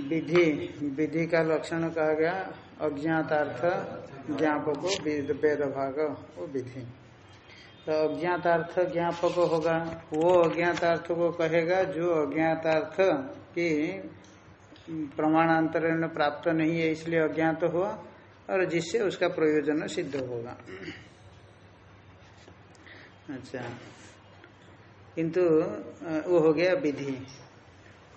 विधि विधि का लक्षण कहा गया, अज्ञातार्थ, ज्ञापक, वेद भाग, वो विधि। तो अज्ञातार्थ, ज्ञापक होगा, वो अज्ञातार्थ को कहेगा, जो अज्ञातार्थ की प्रमाणांतरण प्राप्त नहीं है, इसलिए अज्ञात हुआ, और जिससे उसका प्रयोजन सिद्ध होगा। अच्छा। किंतु वो हो गया विधि।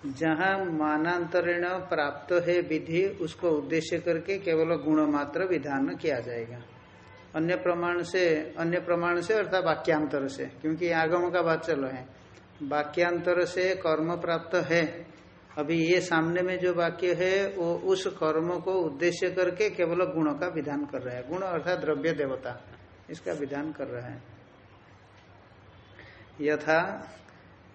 जहाँ मानांतरण प्राप्त है विधि, उसको उद्देश्य करके केवल गुण मात्र विधान किया जाएगा। अन्य प्रमाण से, अन्य प्रमाण से अर्थात वाक्यांतर से, क्योंकि आगम का बात चलो है। वाक्यांतर से कर्म प्राप्त है। अभी ये सामने में जो वाक्य है, वो उस कर्म को उद्देश्य करके केवल गुण का विधान कर रहा है। गुण अर्थात द्रव्य देवता, इसका विधान कर रहा है। यथा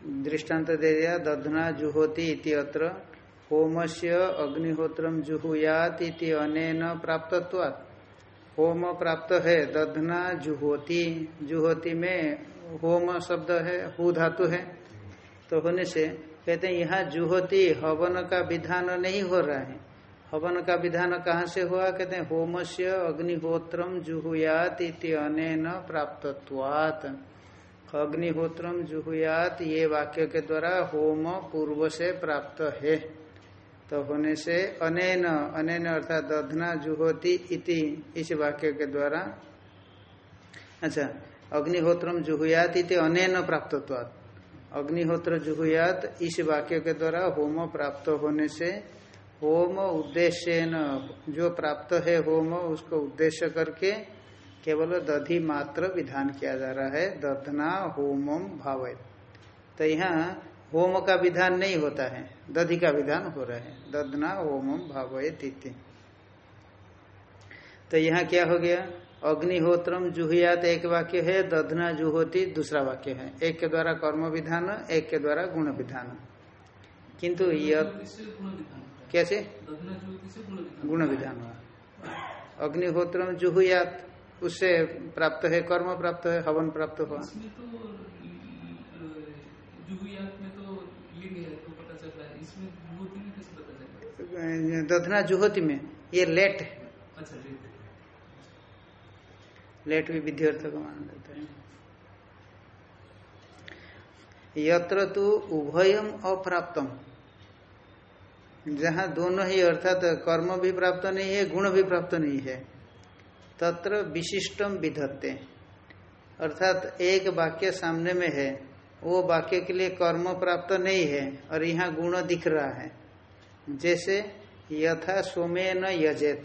दृष्टांत दे दिया, दधना जुहोति इति अत्र। होम से अग्निहोत्र जुहुयात इति अनेन प्राप्तत्वात्। होम प्राप्त है, दधना जुहोति। जुहोति में होम शब्द है, हु धातु है। तो होने से कहते हैं, यहाँ जुहोति हवन का विधान नहीं हो रहा है। हवन का विधान कहाँ से हुआ? कहते हैं होम से अग्निहोत्र जुहुयात इति अनेन प्राप्तत्वात्। अग्निहोत्रम जुहुयात, ये वाक्य के द्वारा होम पूर्व से प्राप्त है। तो होने से अनेन अनेन अर्थात दधना जुहोति इति, इस वाक्य के द्वारा। अच्छा अग्निहोत्रम जुहुयात इति अनेन प्राप्तत्वात्। अग्निहोत्र जुहुयात, इस वाक्य के द्वारा होम प्राप्त होने से होम उद्देश्य जो प्राप्त है होम, उसको उद्देश्य करके केवल दधि मात्र विधान किया जा रहा है दधना होमम भाव। तो यहाँ होम का विधान नहीं होता है दधि का विधान हो रहा है दधना होमम भाव तो यहाँ क्या हो गया? अग्निहोत्रम जुहियात एक वाक्य है दधना जुहोती दूसरा वाक्य है। एक के द्वारा कर्म विधान एक के द्वारा गुण विधान। किंतु कैसे? गुण विधान हुआ अग्निहोत्रम जुहुयात। उससे प्राप्त है कर्म प्राप्त है हवन प्राप्त हुआ। दधना जुहोती में ये लेट अच्छा लेट लेट भी विधि अर्थ को मान लेते हैं। यत्र तो उभयम अप्राप्तम। जहाँ दोनों ही अर्थात कर्म भी प्राप्त नहीं है गुण भी प्राप्त नहीं है। तत्र विशिष्टम विधत्ते। अर्थात एक वाक्य सामने में है, वो वाक्य के लिए कर्म प्राप्त नहीं है और यहाँ गुण दिख रहा है। जैसे यथा सोमे न यजेत।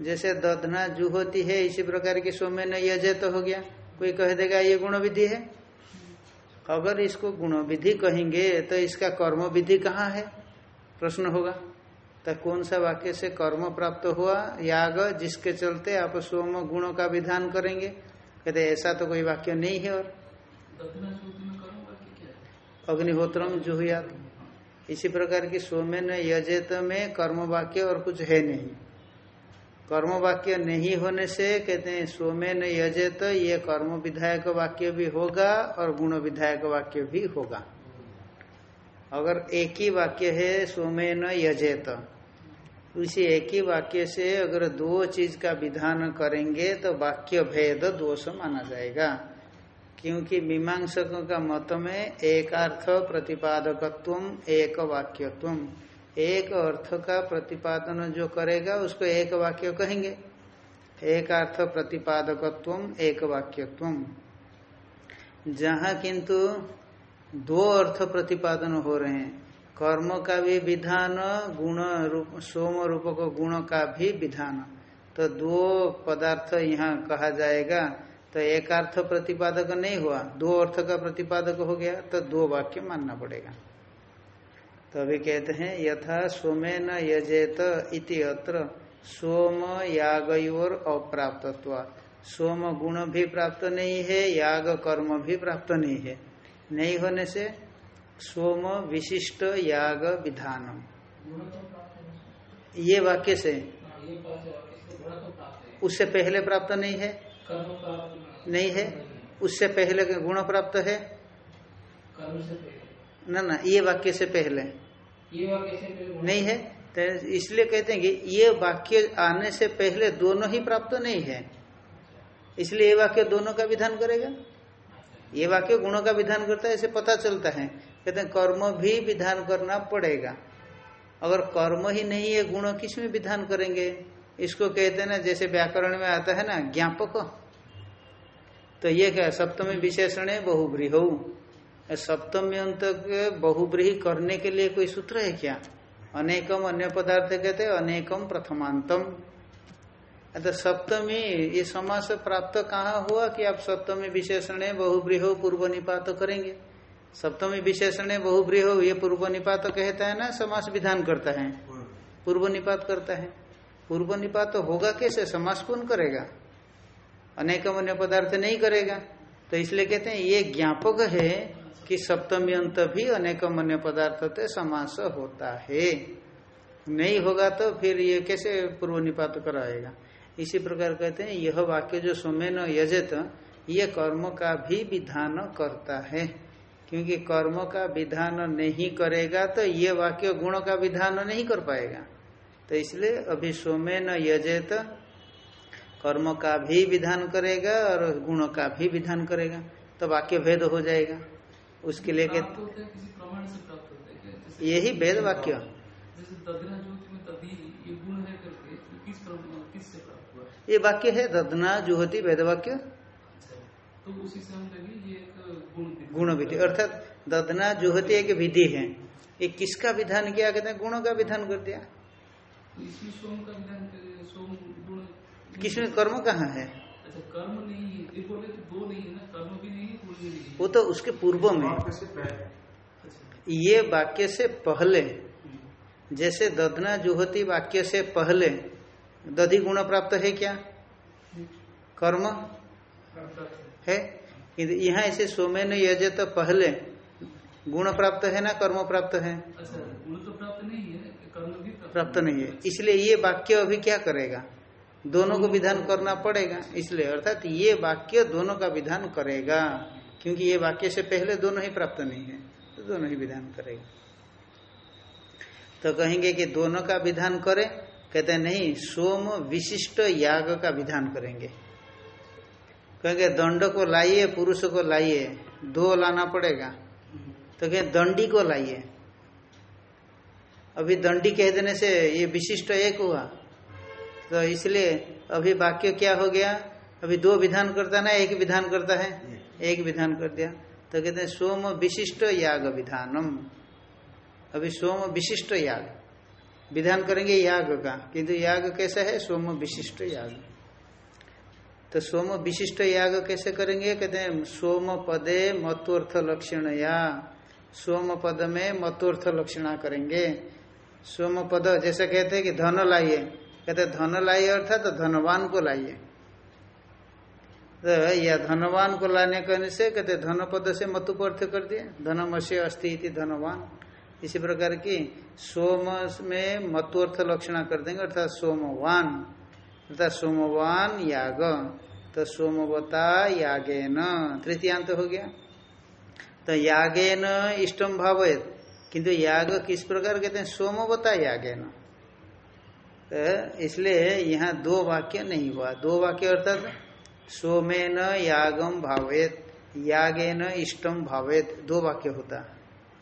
जैसे दधना जू होती है, इसी प्रकार की सोमे न यजेत हो गया। कोई कह देगा, ये गुण विधि है? अगर इसको गुण विधि कहेंगे तो इसका कर्म विधि कहाँ है? प्रश्न होगा। तो कौन सा वाक्य से कर्म प्राप्त हुआ? याग, जिसके चलते आप सोम गुणों का विधान करेंगे। कहते, ऐसा तो कोई वाक्य नहीं है और। अग्निहोत्रम जुहुयात। इसी प्रकार की सोमेन यजेत में कर्म वाक्य और कुछ है नहीं। कर्म वाक्य नहीं होने से, कहते हैं सोमेन यजेत, ये कर्म विधायक वाक्य भी होगा और गुण विधायक वाक्य भी होगा। अगर एक ही वाक्य है सोमेन यजेत। उसी एक ही वाक्य से अगर दो चीज़ का विधान करेंगे तो वाक्य भेद दोष माना जाएगा। क्योंकि मीमांसकों का मत में एक अर्थ प्रतिपादकत्व एक वाक्यत्व एक अर्थ का प्रतिपादन जो करेगा उसको एक वाक्य कहेंगे। एक अर्थ प्रतिपादकत्व एक वाक्यत्व जहाँ किंतु दो अर्थ प्रतिपादन हो रहे हैं कर्म का भी विधान, गुण रूप, सोम रूप को गुण का भी विधान। तो दो पदार्थ यहाँ कहा जाएगा तो एक अर्थ प्रतिपादक नहीं हुआ, दो अर्थ का प्रतिपादक हो गया तो दो वाक्य मानना पड़ेगा। तो अभी कहते हैं, यथा सोमे न यजेत इति अत्र, सोम यागयोर अप्राप्तत्व। सोम गुण भी प्राप्त नहीं है, याग कर्म भी प्राप्त नहीं है। नहीं होने से सोम विशिष्ट याग विधान ये वाक्य से उससे पहले प्राप्त नहीं है। नहीं है। उससे पहले गुण प्राप्त है। न, ना, ये वाक्य से पहले। नहीं है। तो इसलिए कहते हैं कि ये वाक्य आने से पहले दोनों ही प्राप्त नहीं है। इसलिए ये वाक्य दोनों का विधान करेगा। ये वाक्य गुणों का विधान करता है, ऐसे पता चलता है। कहते हैं, कर्म भी विधान करना पड़ेगा। अगर कर्म ही नहीं है, गुण किसमें विधान करेंगे? इसको कहते हैं ना, जैसे व्याकरण में आता है ना, ज्ञापक। तो ये क्या, सप्तमी विशेषण है बहुब्रीह सप्तमी अंत बहुब्रीही करने के लिए कोई सूत्र है क्या? अनेकम अन्य पदार्थ कहते हैं, अनेकम प्रथमांतम। तो सप्तमी, ये समास प्राप्त कहाँ हुआ कि आप सप्तमी विशेषण बहुब्रीह पूर्व निपात करेंगे? सप्तमी विशेषण बहुब्रीह ये पूर्व निपात तो कहता है ना, समास विधान करता है। पूर्व निपात करता है। पूर्व निपात तो होगा कैसे? समास कौन करेगा? अनेकम अन्य पदार्थ नहीं करेगा। तो इसलिए कहते हैं, ये ज्ञापक है कि सप्तमी अंत भी अनेकम अन्य पदार्थ से समास होता है। नहीं होगा तो फिर ये कैसे पूर्व निपात कराएगा? इसी प्रकार कहते हैं, यह वाक्य जो सोमेन यजत, ये कर्म का भी विधान करता है। क्योंकि कर्म का विधान नहीं करेगा तो ये वाक्य गुण का विधान नहीं कर पाएगा। तो इसलिए अभी सोमेन यजेत कर्म का भी विधान करेगा और गुण का भी विधान करेगा तो वाक्य भेद हो जाएगा। उसके लिए यही वेद वाक्य। ज्योति ये है वाक्य है ददना जुहति वेद वाक्य। अच्छा तो उसी से हम गुण विधि। अर्थात ददना जुहति एक विधि है। ये किसका विधान किया? कहते हैं गुणों का विधान कर दिया। इसमें सोम का विधान करे सोम गुण। किसमें? कर्म कहाँ है? अच्छा कर्म नहीं है। ये बोले तो दो नहीं है ना कर्म भी नहीं है गुण भी नहीं है। वो तो उसके पूर्व में। अच्छा। ये वाक्य से पहले। जैसे दधना जुहति वाक्य से पहले दधि गुण प्राप्त है क्या? कर्म है? किंतु यहाँ ऐसे सोमेन यजे तो पहले। गुण प्राप्त है ना कर्म प्राप्त है? अच्छा तो प्राप्त नहीं है कर्म भी प्राप्त प्राप्त नहीं है। इसलिए ये वाक्य अभी क्या करेगा? दोनों को विधान करना पड़ेगा इसलिए अर्थात ये वाक्य दोनों का विधान करेगा क्योंकि ये वाक्य से पहले दोनों ही प्राप्त नहीं है तो दोनों ही विधान करेगा। तो कहेंगे कि दोनों का विधान करे कहते हैं नहीं सोम विशिष्ट याग का विधान करेंगे। कहेंगे दंड को लाइए पुरुष को लाइए दो लाना पड़ेगा। तो कहें दंडी को लाइए। अभी दंडी कह देने से ये विशिष्ट एक हुआ। तो इसलिए अभी वाक्य क्या हो गया? अभी दो विधान करता ना एक विधान करता है? एक विधान कर दिया। तो कहते हैं सोम विशिष्ट याग विधानम। अभी सोम विशिष्ट याग। विधान करेंगे याग का। किंतु याग कैसा है? सोम विशिष्ट याग। तो सोम विशिष्ट याग कैसे करेंगे? कहते हैं, सोम पदे मतोर्थ लक्षण या सोम पद में मतोर्थ लक्षणा करेंगे। सोम पद जैसे कहते हैं कि धन लाइए। कहते धन लाइए अर्थात तो धनवान को लाइए। तो या धनवान को लाने कहने से कहते धन पद से मतु को अर्थ कर दिए। धनमस्य इति धनवान। इसी प्रकार की सोम में मतुअर्थ लक्षणा कर देंगे, अर्थात सोमवान। अर्थात सोमवान याग तो सोमवता यागेन। तृतीयांत हो गया। तो यागेन इष्टम भावेत किंतु याग किस प्रकार कहते हैं? सोमवता यागेन। तो इसलिए यहाँ दो वाक्य नहीं हुआ। दो वाक्य अर्थात सोमेन यागम भावेत यागेन इष्टम भावेत दो वाक्य होता।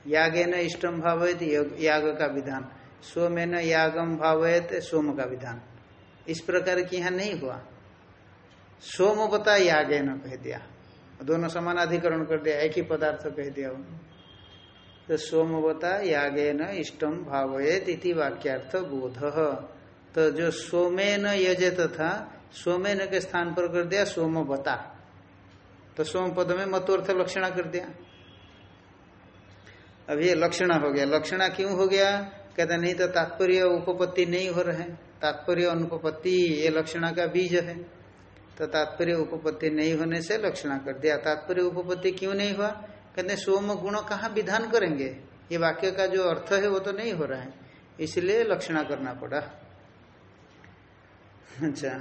यागेन इष्टम भावेत याग का विधान। सोमेन यागम भावेत सोम का विधान। इस प्रकार की यहाँ नहीं हुआ। सोमवता न कह दिया। दोनों समान अधिकरण कर दिया, एक ही पदार्थ कह दिया वो तो सोमवता यागेन इष्टम भावेत इति वाक्यार्थ बोध। तो जो सोमेन यजत था, सोमेन के स्थान पर कर दिया सोमवता तो सोम पद में मतोर्थ लक्षणा कर दिया। अब ये लक्षणा हो गया। लक्षणा क्यों हो गया? कहते नहीं तो तात्पर्य, उपपत्ति नहीं हो रहे। तात्पर्य अनुपपत्ति ये लक्षणा का बीज है। तो तात्पर्य उपपत्ति नहीं होने से लक्षणा कर दिया। तात्पर्य उपपत्ति क्यों नहीं हुआ? कहते सोम गुण कहाँ विधान करेंगे? ये वाक्य का जो अर्थ है वो तो नहीं हो रहा है। इसलिए लक्षणा करना पड़ा। अच्छा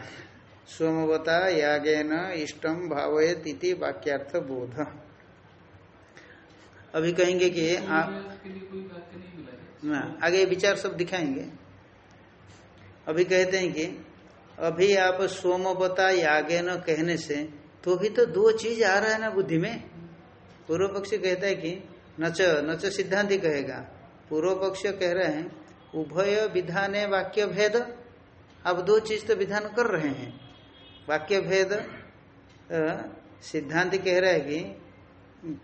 सोमवता यागेन इष्टम भावयत इति वाक्यार्थ बोध। अभी कहेंगे कि आप है ना आगे विचार सब दिखाएँगे। अभी कहते हैं कि अभी आप सोमवता यागे न कहने से तो भी तो दो चीज़ आ रहा है ना बुद्धि में। पूर्व पक्ष कहता है कि नच नच सिद्धांति कहेगा। पूर्व पक्ष कह रहे हैं, उभय विधान वाक्य भेद। अब दो चीज़ तो विधान कर रहे हैं। वाक्य भेद सिद्धांत कह रहा है कि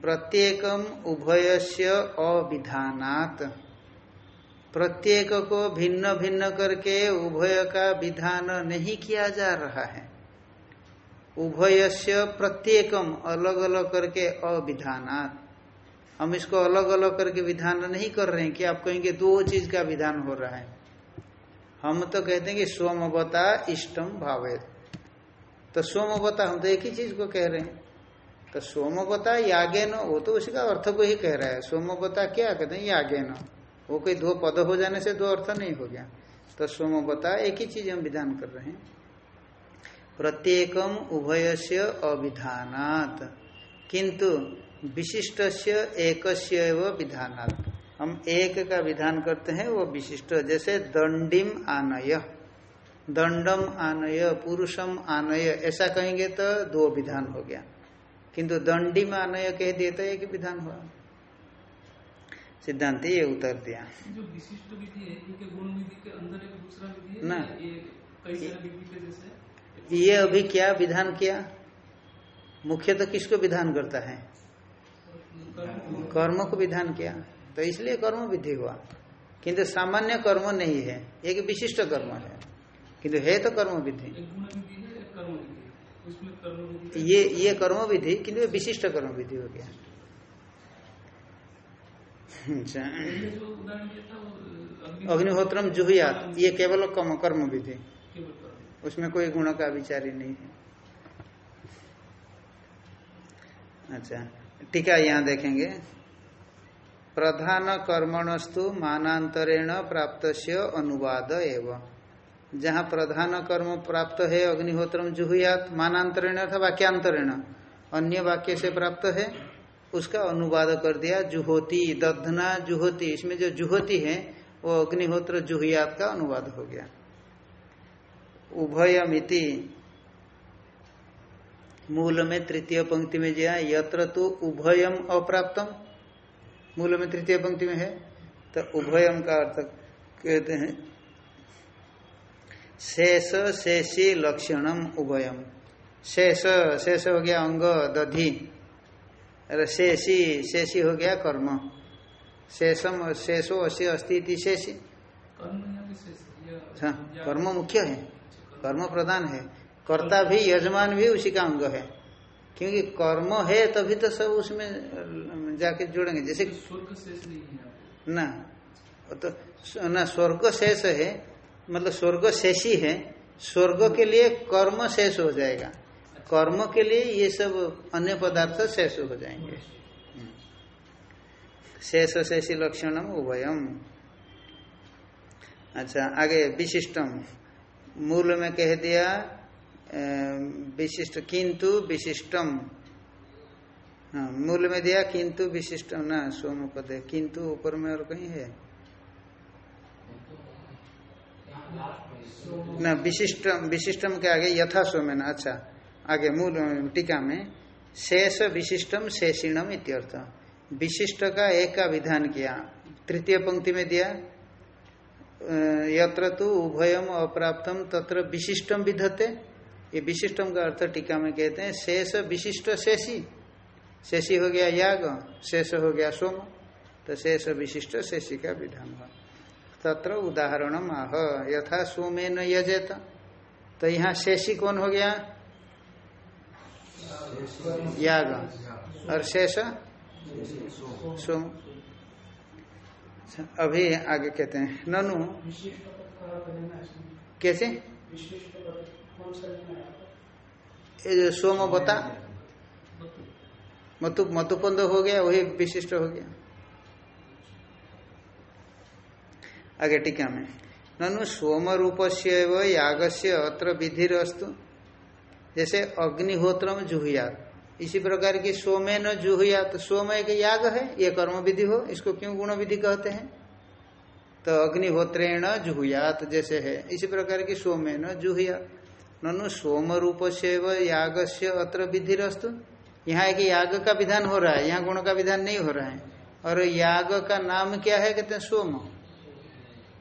प्रत्येकम उभयस्य अविधानात। प्रत्येक को भिन्न भिन्न करके उभय का विधान नहीं किया जा रहा है। उभयस्य प्रत्येकम अलग अलग करके अविधानात। हम इसको अलग अलग करके विधान नहीं कर रहे हैं कि आप कहेंगे दो चीज़ का विधान हो रहा है। हम तो कहते हैं कि सोमवता इष्टम भावेद तो सोमवता, हम तो एक ही चीज़ को कह रहे हैं। तो सोमवता यागे न वो तो उसी का अर्थ को ही कह रहा है। सोमवता क्या? कहते हैं यागे वो कोई दो पद हो जाने से दो अर्थ नहीं हो गया। तो सोम बता, एक ही चीज़ हम विधान कर रहे हैं। प्रत्येकम उभय से अविधानात। किंतु विशिष्ट से एक विधानात। हम एक का विधान करते हैं, वो विशिष्ट। जैसे दंडिम आनय। दंडम आनय, पुरुषम आनय, ऐसा कहेंगे तो दो विधान हो गया। किंतु दंडिम आनय कह दिए तो एक विधान हुआ। सिद्धांत ये उत्तर दिया। जो विशिष्ट विधि है इनके गुण विधि के अंदर एक दूसरा विधि है ना। ये कई सारे विधि के जैसे ये अभी क्या विधान किया? मुख्य तो किसको विधान करता है? कर्म को विधान किया। तो इसलिए कर्म विधि हुआ। किंतु सामान्य कर्म नहीं है एक विशिष्ट कर्म है। किंतु है तो कर्म विधि। ये ये कर्म विधि किंतु विशिष्ट कर्म विधि हो गया। अच्छा। पहले जो उदाहरण दिया था वो अग्नि अग्निहोत्रम जुहुयात ये केवल कम कर्म। विधि उसमें कोई गुण का विचार ही नहीं है। अच्छा टीका यहाँ देखेंगे। प्रधान कर्मणस्तु मानांतरेण प्राप्त से अनुवाद एवं। जहाँ प्रधान कर्म प्राप्त है अग्निहोत्रम जुहुयात मानांतरेण अथवा वाक्यांतरेण अन्य वाक्य से प्राप्त है? उसका अनुवाद कर दिया, जुहोती दधना जुहोती। इसमें जो जुहोती है, वो अग्निहोत्र जुहुयात का अनुवाद हो गया। उभयमिति। मूल में तृतीय पंक्ति में दिया यत्र तो उभयम अप्राप्तम। मूल में तृतीय पंक्ति में है तो उभयम का अर्थ कहते हैं, शेष, शेषी लक्षणम उभयम। शेष शेष हो गया अंग, दधि। और शेषी शेषी हो गया कर्म। शेषम, शेषो शेषी कर्म शेष। हाँ कर्म मुख्य है। कर्म प्रधान है। कर्ता भी, यजमान भी उसी का अंग है। क्योंकि कर्म है, तभी तो सब उसमें जाके जोड़ेंगे। जैसे स्वर्ग शेष नहीं है ना तो ना, स्वर्ग शेष है मतलब स्वर्ग शेषी है। स्वर्ग के लिए कर्म शेष हो जाएगा। कर्म के लिए ये सब अन्य पदार्थ शेष हो जाएँगे। शेष शेषी लक्षणम उभयम। अच्छा आगे विशिष्टम। मूल में कह दिया विशिष्ट, किंतु विशिष्टम। हाँ मूल में दिया, किंतु विशिष्टम। ना, सोम पद किंतु ऊपर में और कहीं है? ना, विशिष्टम विशिष्टम के आगे यथा सोमेन अच्छा। आगे मूल टीका में, शेष विशिष्टम शेषिणम इत्यर्थ। विशिष्ट का एक का विधान किया। तृतीय पंक्ति में दिया यत्र तो उभयम अप्राप्तम तत्र विशिष्टम विधते। ये विशिष्टम का अर्थ टीका में कहते हैं, शेष विशिष्ट शेषी। शेषी हो गया याग, शेष हो गया सोम। तो शेष विशिष्ट शेषी का विधान तत्र उदाहरण आह, यथा सोमे न यजेत। तो यहाँ शेषी कौन हो गया? याग। और शेष? सोम अभी आगे कहते हैं। ननु। कैसे? ये जो सोम बता मतु मतुपंद हो गया, वही विशिष्ट हो गया। आगे टीका में। ननु सोम रूप से याग से अत्र विधिर जैसे अग्निहोत्रम जुहुयात इसी प्रकार की सोमे न जुहुयात सोम एक याग है, ये कर्म विधि हो, इसको क्यों गुण विधि कहते हैं? तो अग्निहोत्रेण जुहुयात जैसे है, इसी प्रकार की सोमेन जुहुयात ननु सोम रूप से व याग से अत्र विधि रस्तु यहाँ एक याग का विधान हो रहा है, यहाँ गुण का विधान नहीं हो रहा है। और याग का नाम क्या है, कहते हैं सोम।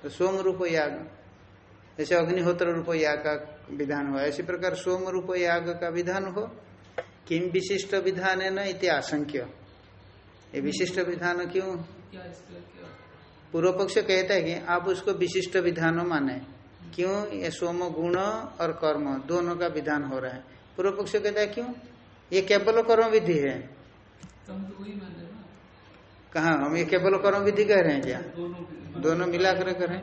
तो सोम रूप याग। जैसे अग्निहोत्र रूप याग का विधान हुआ इसी प्रकार सोम रूप याग का विधान हो। किम विशिष्ट विधान है न इति आशंक्य। विशिष्ट विधान क्यों? पूर्व पक्ष कहता है कि आप उसको विशिष्ट विधान माने। क्यों? ये सोम गुण और कर्म दोनों का विधान हो रहा है। पूर्व पक्ष कहता है क्यों? ये केवल कर्म विधि है। हैं कहा? हम ये केवल कर्म विधि कह रहे हैं क्या? दोनों के कर करें।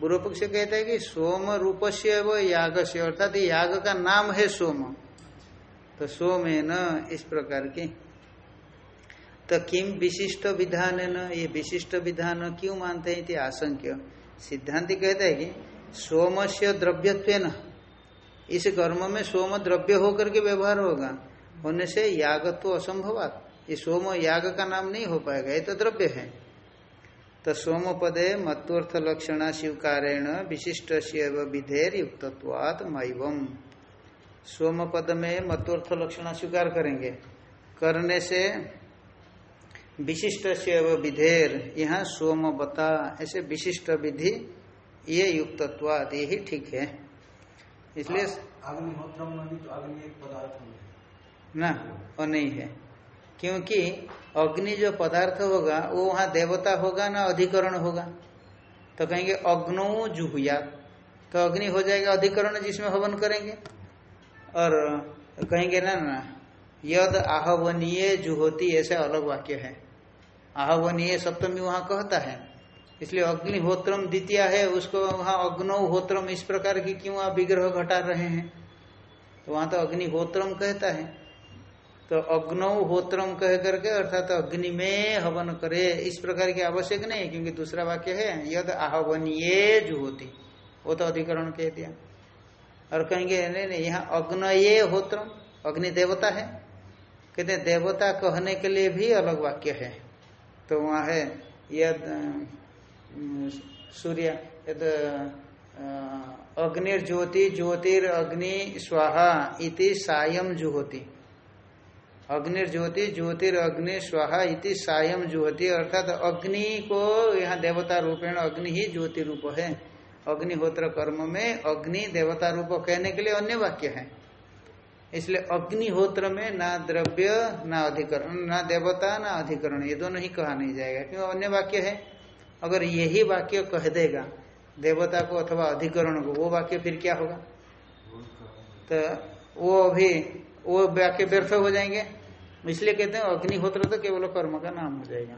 पूर्व पक्ष कहता है कि सोम रूप से व याग से अर्थात याग का नाम है सोम। तो सोम है न इस प्रकार की। तो किम विशिष्ट विधान है न ये विशिष्ट विधान क्यों मानते हैं इति आशंक्य। सिद्धांति कहता है कि सोम से द्रव्यत्व इस कर्म में सोम द्रव्य होकर के व्यवहार होगा। होने से याग तो असंभवात। ये सोम याग का नाम नहीं हो पाएगा, ये तो द्रव्य है। तो सोम पदे मत्वर्थ लक्षणा स्वीकारेण विशिष्ट से विधेर युक्तत्वात् मैवम सोम पद में मत्वर्थ लक्षणा स्वीकार करेंगे। करने से विशिष्ट से विधेर यहाँ सोम बता ऐसे विशिष्ट विधि ये युक्तत्वाद ये ही ठीक है। इसलिए अग्निहोत्र तो अग्नि एक पदार्थ है। ना वो नहीं है। क्योंकि अग्नि जो पदार्थ होगा, वो वहाँ देवता होगा ना अधिकरण होगा। तो कहेंगे अग्नो जुहुया। तो अग्नि हो जाएगा अधिकरण जिसमें हवन करेंगे। और कहेंगे ना ना, यद आहवनीय जुहोती, ऐसे अलग वाक्य है। आहवनीय सप्तमी वहाँ कहता है। इसलिए अग्निहोत्रम द्वितीय है, उसको वहाँ अग्नोहोत्रम इस प्रकार की क्यों आप विग्रह घटा रहे हैं। तो वहाँ तो अग्निहोत्रम कहता है। तो अग्नोहोत्रम कह करके अर्थात अग्नि में हवन करे। इस प्रकार की आवश्यक नहीं है, क्योंकि दूसरा वाक्य है, यद आहवनीय जुहोती। वो तो अधिकरण कह दिया। और कहेंगे, नहीं नहीं, यहाँ अग्नये होत्रम अग्नि देवता है। कहते देवता कहने के लिए भी अलग वाक्य है। तो वहाँ है, यद सूर्य, यद अग्निर्ज्योति ज्योतिर अग्नि स्वाहा इति सायम जुहोती। अग्निर्ज्योति ज्योतिर अग्नि स्वाहा इति सायम ज्योति, अर्थात अग्नि को यहाँ देवता रूपेण अग्नि ही ज्योति रूप है। अग्निहोत्र कर्म में अग्नि देवता रूप कहने के लिए अन्य वाक्य है। इसलिए अग्निहोत्र में ना द्रव्य, ना अधिकरण, ना देवता, ना अधिकरण, ये दोनों ही कहा नहीं जाएगा क्यों अन्य वाक्य है। अगर यही वाक्य कह देगा, देवता को अथवा अधिकरण को, वो वाक्य फिर क्या होगा? तो वो अभी, वो वाक्य व्यर्थ हो जाएँगे। इसलिए कहते हैं अग्निहोत्र तो केवल कर्म का नाम हो जाएगा।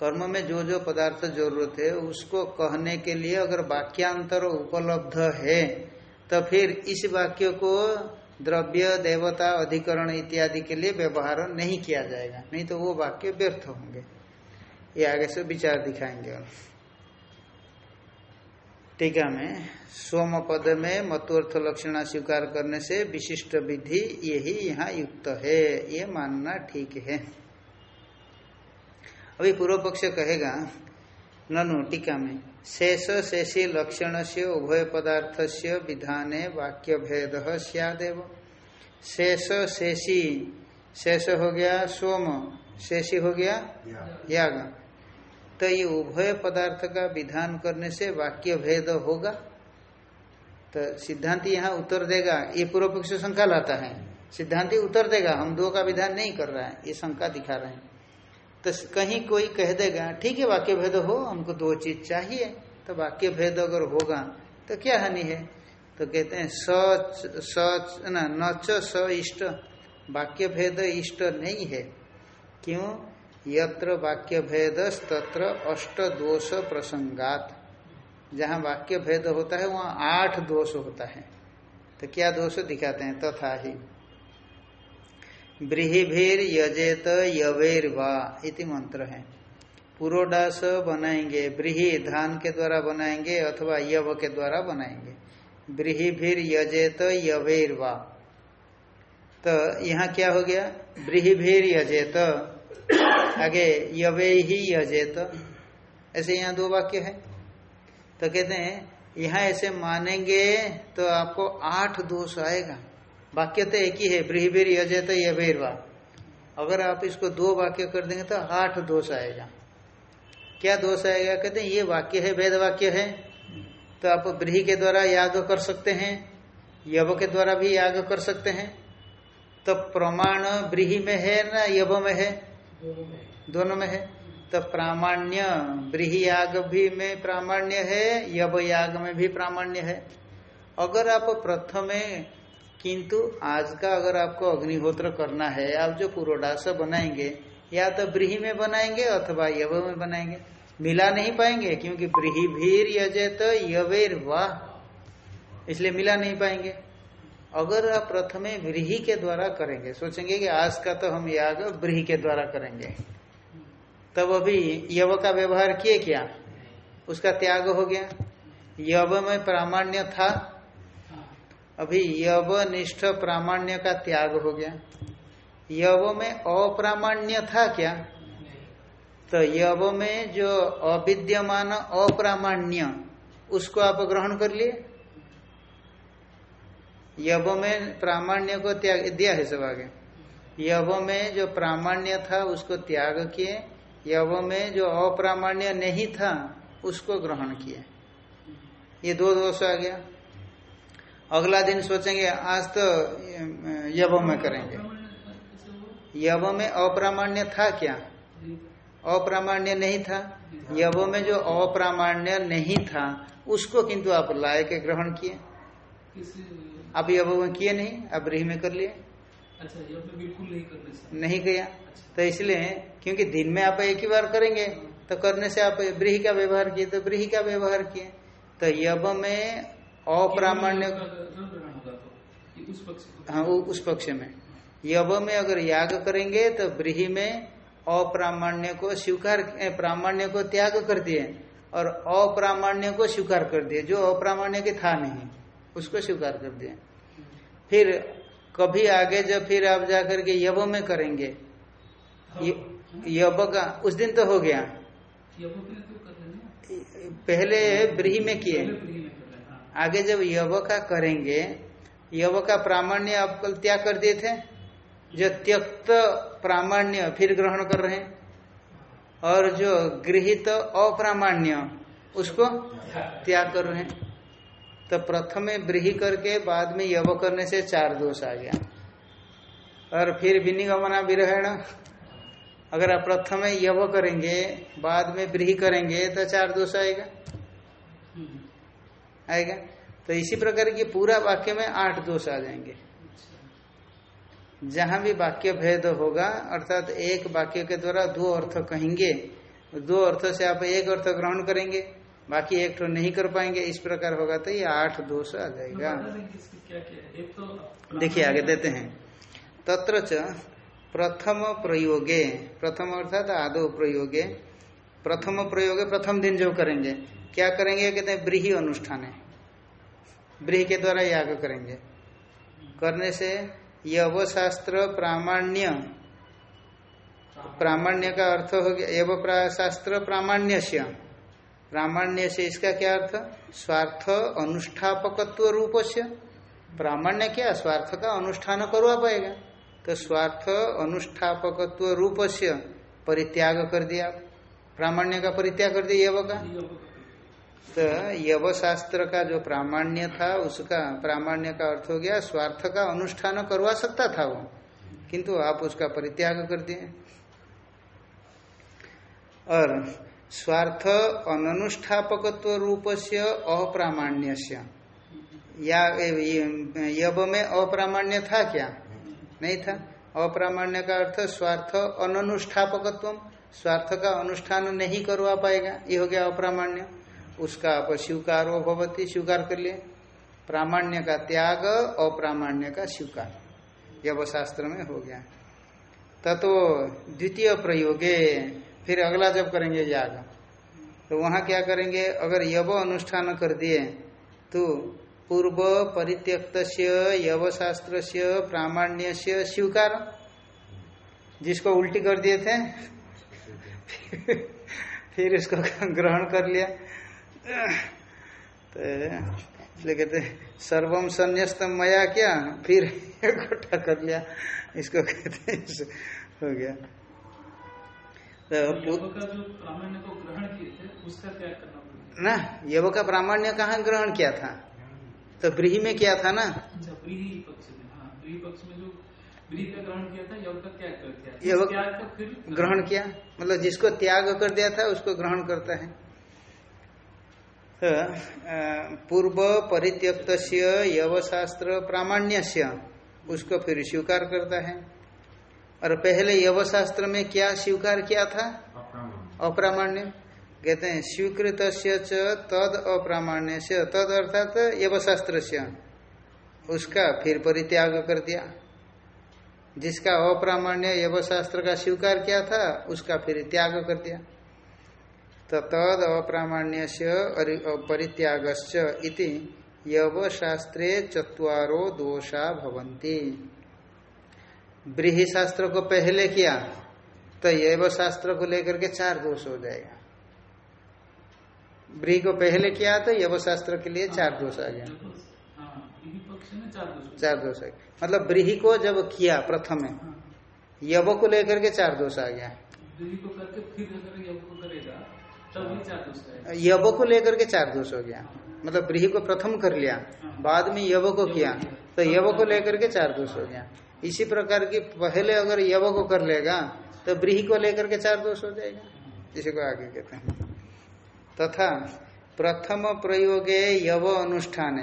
कर्म में जो जो पदार्थ ज़रूरत है, उसको कहने के लिए अगर वाक्यांतर उपलब्ध है तो फिर इस वाक्य को द्रव्य, देवता, अधिकरण इत्यादि के लिए व्यवहार नहीं किया जाएगा। नहीं तो वो वाक्य व्यर्थ होंगे। ये आगे से विचार दिखाएँगे। टीका में सोम पद में मतुअर्थ लक्षणा स्वीकार करने से विशिष्ट विधि यही यहाँ युक्त है। ये मानना ठीक है। अभी पूर्व पक्ष कहेगा ननु टीका में शेष शेषी लक्षण से उभय पदार्थ से विधाने वाक्य भेद सियादेव। शेष शेषी शेष हो गया सोम शेषी हो गया याग। तो ये उभय पदार्थ का विधान करने से वाक्य भेद होगा। तो सिद्धांति यहाँ उत्तर देगा, ये पूर्व पक्ष शंका लाता है। सिद्धांति उत्तर देगा, हम दो का विधान नहीं कर रहा है, ये शंका दिखा रहे हैं। तो कहीं कोई कह देगा, ठीक है, वाक्य भेद हो, हमको दो चीज़ चाहिए तो वाक्य भेद अगर होगा तो क्या हानि है? तो कहते हैं, सच सच, न न च स, इष्ट, वाक्य भेद इष्ट नहीं है। क्यों? यत्र वाक्य भेद तत्र अष्ट दोष प्रसंगात जहाँ वाक्य भेद होता है, वहाँ आठ दोष होता है। तो क्या दोष दिखाते हैं? तथा ही। ब्रीहिभीर यजेत यवेर वा इति मंत्र है। पुरोडास बनाएँगे, ब्रीही धान के द्वारा बनाएँगे अथवा यव के द्वारा बनाएँगे। ब्रीहिभीर यजेत यवेर वा। तो यहाँ क्या हो गया? ब्रीहिभीर यजेत। आगे यवे ही यजेत। ऐसे यहाँ दो वाक्य है। तो कहते हैं, यहाँ ऐसे मानेंगे तो आपको आठ दोष आएगा। वाक्य तो एक ही है, ब्रीहबीर यजेत यबेरवा अगर आप इसको दो वाक्य कर देंगे तो आठ दोष आएगा। क्या दोष आएगा? कहते हैं, ये वाक्य है, वेद वाक्य है। तो आप ब्रीही के द्वारा याग कर सकते हैं, यव के द्वारा भी याग कर सकते हैं। तो प्रमाण ब्रीही में है ना यव में है। दोनों में है। तो प्रामाण्य ब्रीही याग भी में प्रामाण्य है यव याग में भी प्रामाण्य है। अगर आप प्रथमे, किंतु आज का अगर आपको अग्निहोत्र करना है, आप जो पूर्वडास बनाएँगे, या तो ब्रीही में बनाएँगे अथवा यव में बनाएँगे, मिला नहीं पाएँगे, क्योंकि ब्रीही भीर यजे तो यवेर वाह, इसलिए मिला नहीं पाएँगे। अगर आप प्रथमे ब्रीही के द्वारा करेंगे, सोचेंगे कि आज का तो हम याग ब्रीही के द्वारा करेंगे। तब अभी यव का व्यवहार किए क्या? उसका त्याग हो गया। यव में प्रामाण्य था। अभी यव निष्ठ प्रामाण्य का त्याग हो गया। यव में अप्रामाण्य था क्या? तो यव में जो अविद्यमान अप्रामाण्य, उसको आप ग्रहण कर लिए। यव में प्रामाण्य को त्याग, दिया है सब आगे। यव में जो प्रामाण्य था, उसको त्याग किए। यव में जो अप्रामाण्य नहीं था उसको ग्रहण किए ये दो दोष आ गया। अगला दिन सोचेंगे आज तो यव में करेंगे। यव में अप्रामाण्य था क्या? अप्रामाण्य नहीं था। यव में जो अप्रामाण्य नहीं था उसको किंतु आप लाए के ग्रहण किए। आप यव में किए नहीं आप रही में कर लिए। अच्छा ये तो बिल्कुल नहीं करने से। नहीं किया। तो इसलिए क्योंकि दिन में आप एक ही बार करेंगे तो करने से आप ब्रीही का व्यवहार किए तो ब्रीही का व्यवहार किए। तो यव में अप्रामाण्य हाँ उस पक्ष में। यव में अगर याग करेंगे तो ब्रीही में अप्रामाण्य को स्वीकार प्रामाण्य को त्याग कर दिए और अप्रामाण्य को स्वीकार कर दिए। जो अप्रामाण्य के था नहीं उसको स्वीकार कर दिए। फिर कभी आगे जब फिर आप जाकर के यव में करेंगे। यव का उस दिन तो हो गया। तो पहले ब्रीही में किए। हाँ। आगे जब यव का करेंगे यव का प्रामाण्य आप कल त्याग कर दिए थे? जो त्यक्त प्रामाण्य फिर ग्रहण कर रहे हैं। और जो गृहित अप्रामाण्य उसको त्याग कर रहे हैं। तो प्रथमे ब्रीही करके बाद में यव करने से चार दोष आ गया। और फिर विनिगमना विरहण। अगर आप प्रथमे यव करेंगे, बाद में ब्रीही करेंगे तो चार दोष आएगा। आएगा? तो इसी प्रकार की पूरा वाक्य में आठ दोष आ जाएँगे। जहाँ भी वाक्य भेद होगा, अर्थात एक वाक्य के द्वारा दो अर्थ कहेंगे, दो अर्थ से आप एक अर्थ ग्रहण करेंगे। बाकी एक तो नहीं कर पाएँगे इस प्रकार होगा तो ये आठ दोष आ जाएगा। एक तो देखिए आगे देते हैं। तत्र च प्रथम प्रयोगे प्रथम अर्थात आदो प्रयोगे प्रथम प्रयोगे प्रथम दिन जो करेंगे क्या करेंगे? कहते हैं ब्रीही अनुष्ठान। है ब्रीही के द्वारा याग करेंगे। करने से यव शास्त्र प्रामाण्य। प्रामाण्य का अर्थ हो गया यव शास्त्र प्रामाण्य से प्रामाण्य से इसका क्या अर्थ? स्वार्थ अनुष्ठापकत्व रूप से प्रामाण्य क्या? स्वार्थ का अनुष्ठान करवा पाएगा। तो स्वार्थ अनुष्ठापकत्व रूप से परित्याग कर दिया। प्रामाण्य का परित्याग कर दिया यव का। तो यव शास्त्र का जो प्रामाण्य था, उसका प्रामाण्य का अर्थ हो गया, स्वार्थ का अनुष्ठान करवा सकता था वो। किंतु आप उसका परित्याग कर दिए। और स्वार्थ अनुष्ठापकत्व रूप से अप्रामाण्य या यव में अप्रामाण्य था क्या? नहीं था? अप्रामाण्य का अर्थ स्वार्थ अनुष्ठापकत्व स्वार्थ का अनुष्ठान नहीं करवा पाएगा। ये हो गया अप्रामाण्य। उसका आप स्वीकार भवती, स्वीकार कर लिए। प्रामाण्य का त्याग, अप्रामाण्य का स्वीकार। यव शास्त्र में हो गया। तत्व द्वितीय प्रयोगे फिर अगला जब करेंगे याग तो वहाँ क्या करेंगे? अगर यव अनुष्ठान कर दिए तो पूर्व परित्यक्त यव शास्त्र से प्रामाण्य से स्वीकार। जिसको उल्टी कर दिए थे, फिर इसको ग्रहण कर लिया। तो इसलिए कहते सर्वम संन्यास्तम मया क्या? फिर इकट्ठा कर लिया। इसको कहते हो गया। तो का जो प्रामाण्य को ग्रहण किए थे उसका त्याग ना यव का प्रामाण्य कहाँ ग्रहण किया था? तो ब्रीही में किया था ना? अच्छा पक्ष में हाँ ग्रहण किया मतलब जिसको त्याग कर दिया था उसको ग्रहण करता है। तो, पूर्व परित्यक्त यवशास्त्र प्रामाण्य उसको फिर स्वीकार करता है। और पहले यवशास्त्र में क्या स्वीकार किया था? अप्रामाण्य। कहते हैं स्वीकृत तद अप्रामाण्य से तद अर्थात यवशास्त्र से उसका फिर परित्याग कर दिया। जिसका अप्रामाण्य यवशास्त्र का स्वीकार किया था उसका फिर त्याग कर दिया। तो तद अप्रामाण्य से परित्याग इति यवशास्त्रे चत्वारो दोषा भवंती ब्रीही शास्त्र को पहले किया तो यव शास्त्र को लेकर के चार दोष हो जाएगा। ब्रीही को पहले किया तो यव शास्त्र के लिए चार दोष आ गया। चार दोष आ गया। मतलब ब्रीही को जब किया प्रथम, यव को लेकर के चार दोष आ गया। यव को लेकर के चार दोष हो गया। मतलब ब्रीही को प्रथम कर लिया, बाद में यव को किया तो यव को लेकर के चार दोष हो गया। इसी प्रकार की पहले अगर यव को कर लेगा तो ब्रीही को लेकर के चार दोष हो जाएगा। इसी को आगे कहते हैं। तथा प्रथम प्रयोगे यव अनुष्ठान।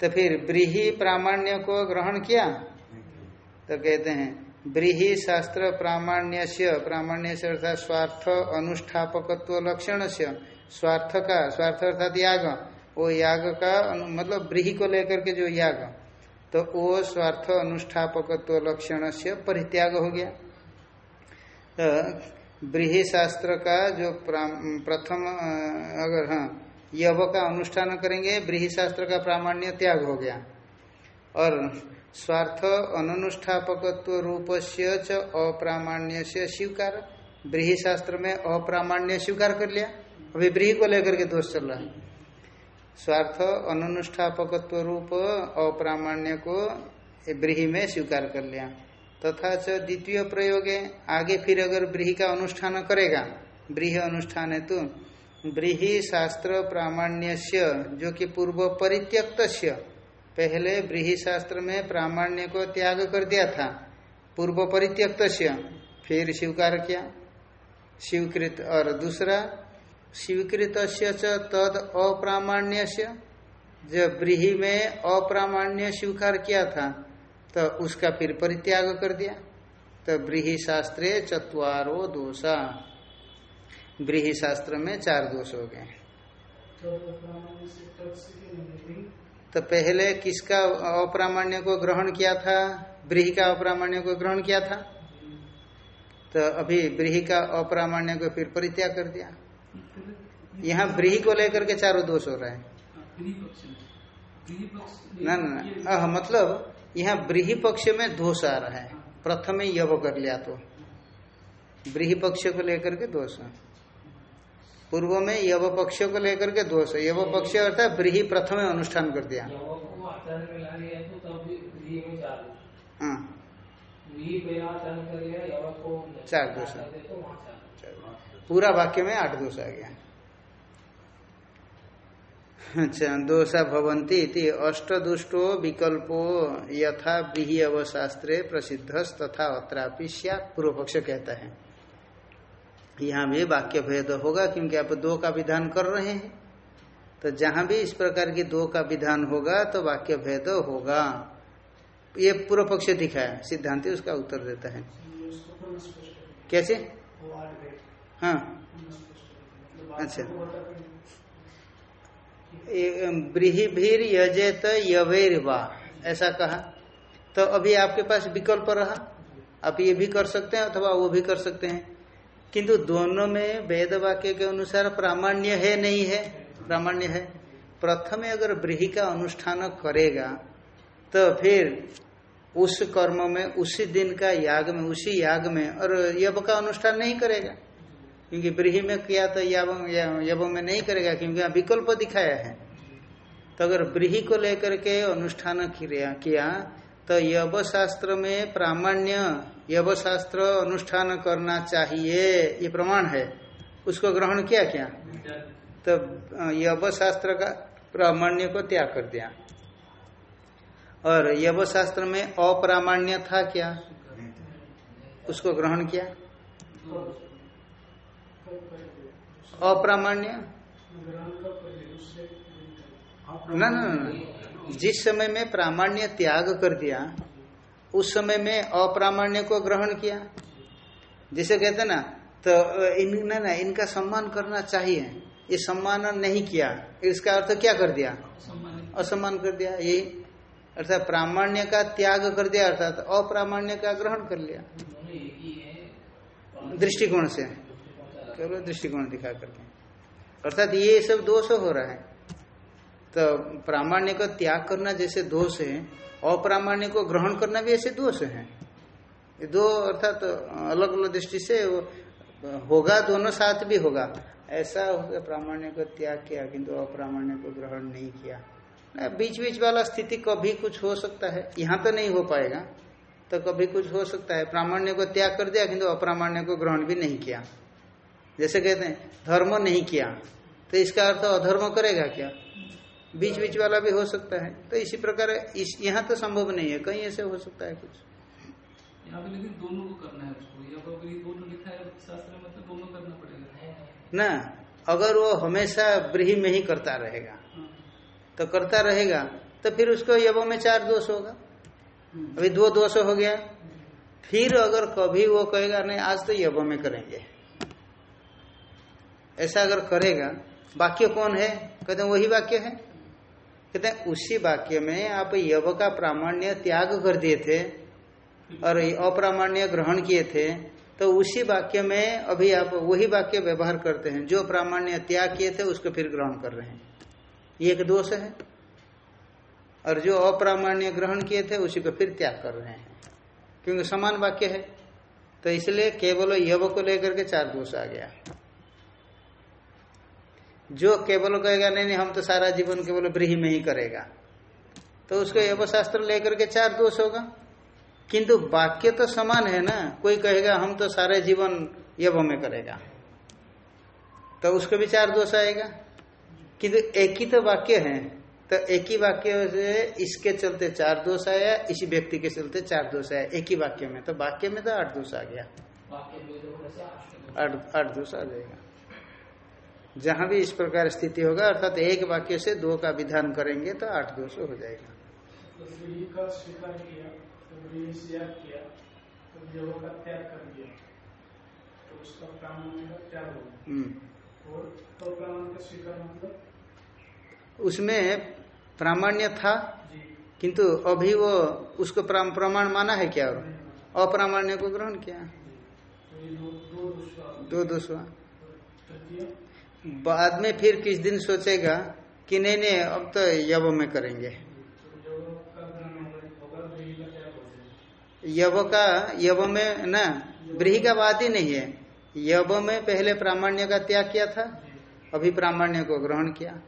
तो फिर ब्रीही प्रामाण्य को ग्रहण किया? तो कहते हैं, ब्रीही शास्त्र प्रामाण्य से प्रामाण्य से अर्थात स्वार्थ अनुष्ठापकत्व लक्षण से स्वार्थ का, स्वार्थ अर्थात याग। वो याग का मतलब ब्रीही को लेकर के जो याग। तो वो स्वार्थ अनुष्ठापकत्व लक्षण से परित्याग हो गया। तो ब्रीही शास्त्र का जो प्रथम अगर हाँ यव का अनुष्ठान करेंगे, ब्रीही शास्त्र का प्रामाण्य त्याग हो गया। और स्वार्थ अनुष्ठापकत्व रूप से च अप्रामाण्य से स्वीकार। ब्रीही शास्त्र में अप्रामाण्य स्वीकार कर लिया। अभी ब्रीही को लेकर के दोष चल रहा है। स्वार्थ अनुष्ठापकत्व रूप अप्रामाण्य को ब्रीही में स्वीकार कर लिया। तथा च द्वितीय प्रयोग, आगे फिर अगर ब्रीही का अनुष्ठान करेगा, ब्रीही अनुष्ठान है तो ब्रीही शास्त्र प्रामाण्य जो कि पूर्व परित्यक्त पहले ब्रीही शास्त्र में प्रामाण्य को त्याग कर दिया था, पूर्व परित्यक्त फिर स्वीकार किया। स्वीकृत और दूसरा स्वीकृत तद अप्रामाण्य जब ब्रीही में अप्रामाण्य स्वीकार किया था तो उसका फिर परित्याग कर दिया। तो ब्रीही शास्त्रे चतवारो दोषा। ब्रीही शास्त्र में चार दोष हो गए। तो पहले किसका अप्रामाण्य को ग्रहण किया था? ब्रीही का अप्रामाण्य को ग्रहण किया था? तो अभी ब्रीही का अप्रामाण्य को फिर परित्याग कर दिया। यहाँ ब्रीही को लेकर के चारों दोष हो रहे हैं। ना ना ना। आह, मतलब यहाँ ब्रीही पक्ष में दोष आ रहा है। प्रथम ही यव कर लिया तो। ब्रीही पक्ष को लेकर के दोष पूर्व में यव पक्ष को लेकर के दोष है। यव पक्ष अर्थात ब्रीही प्रथम अनुष्ठान कर दिया। तो चार दोष। हाँ। है। तो पूरा वाक्य में आठ दोष आ गया। अच्छा दोषा भवंती इति अष्टदुष्टो विकल्पो यथा ब्रीही अवशास्त्रे प्रसिद्ध तथा अत्रापि पूर्व पक्ष कहता है। यहाँ भी वाक्य भेद होगा, क्योंकि आप दो का विधान कर रहे हैं। तो जहाँ भी इस प्रकार की दो का विधान होगा तो वाक्य भेद होगा। ये पूर्व पक्ष दिखाया, सिद्धांति उसका उत्तर देता है। कैसे? हाँ। अच्छा। ब्रीही भीर यजेत यवेर वा ऐसा कहा। तो अभी आपके पास विकल्प रहा। आप ये भी कर सकते हैं अथवा वो भी कर सकते हैं। किंतु दोनों में वेद वाक्य के अनुसार प्रामाण्य है, नहीं है? प्रामाण्य है। प्रथम अगर ब्रीही का अनुष्ठान करेगा तो फिर उस कर्म में, उसी दिन का याग में, उसी याग में, और यव का अनुष्ठान नहीं करेगा। क्योंकि ब्रीही में किया तो यावम यवम में नहीं करेगा, क्योंकि यहाँ विकल्प दिखाया है। तो अगर ब्रीही को लेकर के अनुष्ठान किया तो यव शास्त्र में प्रामाण्य यव शास्त्र अनुष्ठान करना चाहिए, ये प्रमाण है। उसको ग्रहण किया क्या? तो यव शास्त्र का प्रामाण्य को त्याग कर दिया। और यव शास्त्र में अप्रामाण्य था क्या? उसको ग्रहण किया। अप्रामाण्य? न जिस समय में प्रामाण्य त्याग कर दिया, उस समय में अप्रामाण्य को ग्रहण किया। जिसे कहते ना तो इन, ना ना, इनका सम्मान करना चाहिए। ये सम्मान नहीं किया, इसका अर्थ क्या कर दिया? असम्मान कर दिया, ये अर्थात प्रामाण्य का त्याग कर दिया, अर्थात अप्रामाण्य का ग्रहण कर लिया। दृष्टिकोण से। केवल दृष्टिकोण दिखा करके। अर्थात ये सब दोष हो रहा है। तो प्रामाण्य का त्याग करना जैसे दोष है, अप्रामाण्य को ग्रहण करना भी ऐसे दोष है। दो अर्थात तो अलग अलग दृष्टि से होगा, दोनों साथ भी होगा। ऐसा होगा प्रामाण्य को त्याग किया, किंतु अप्रामाण्य को ग्रहण नहीं किया। बीच बीच वाला स्थिति कभी कुछ हो सकता है। यहाँ तो नहीं हो पाएगा। तो कभी कुछ हो सकता है। प्रामाण्य को त्याग कर दिया, किंतु अप्रामाण्य को ग्रहण भी नहीं किया। जैसे कहते हैं धर्म नहीं किया तो इसका अर्थ अधर्म करेगा क्या? बीच बीच वाला भी हो सकता है। तो इसी प्रकार इस यहाँ तो संभव नहीं है कहीं ऐसे हो सकता है कुछ। यहाँ पे लेकिन दोनों को करना है उसको। दोनों लिखा है शास्त्र में तो दोनों करना पड़ेगा। ना अगर वो हमेशा ब्रीही में ही करता रहेगा तो करता रहेगा तो फिर उसको यवो में चार दोष होगा। अभी दो दोष हो गया। फिर अगर कभी वो कहेगा नहीं आज तो यवो में करेंगे। ऐसा अगर करेगा, वाक्य कौन है? कहते हैं, वही वाक्य है। कहते हैं, उसी वाक्य में आप यव का प्रामाण्य त्याग कर दिए थे और अप्रामाण्य ग्रहण किए थे तो उसी वाक्य में अभी आप वही वाक्य व्यवहार करते हैं। जो प्रामाण्य त्याग किए थे, उसको फिर ग्रहण कर रहे हैं। ये एक दोष है। और जो अप्रामाण्य ग्रहण किए थे, उसी को फिर त्याग कर रहे हैं। क्योंकि समान वाक्य है। तो इसलिए केवल यव को लेकर के चार दोष आ गया। जो केवल कहेगा नहीं नहीं हम तो सारा जीवन केवल ब्रीही में ही करेगा। तो उसको यव शास्त्र लेकर के चार दोष होगा। किंतु वाक्य तो समान है ना? कोई कहेगा हम तो सारे जीवन यव में करेगा। तो उसको भी चार दोष आएगा। किंतु एक ही तो वाक्य है। तो एक ही वाक्य से इसके चलते चार दोष आया इसी व्यक्ति के चलते चार दोष आया। एक ही वाक्य में। तो वाक्य में तो आठ दोष आ गया। आठ आठ दोष आ जाएगा। जहाँ भी इस प्रकार स्थिति होगा अर्थात एक वाक्य से दो का विधान करेंगे तो आठ दोष हो जाएगा। तो का स्वीकार किया तो तो तो तो मतलब उसमें प्रामाण्य था किंतु अभी वो उसको प्रमाण माना है क्या? और अप्रामाण्य को ग्रहण किया। दो दोष बाद में फिर किस दिन सोचेगा कि नहीं नहीं, अब तो यव में करेंगे। यव का यव में ना, ब्रीही का बात ही नहीं है। यव में पहले प्रामाण्य का त्याग किया था, अभी प्रामाण्य को ग्रहण किया।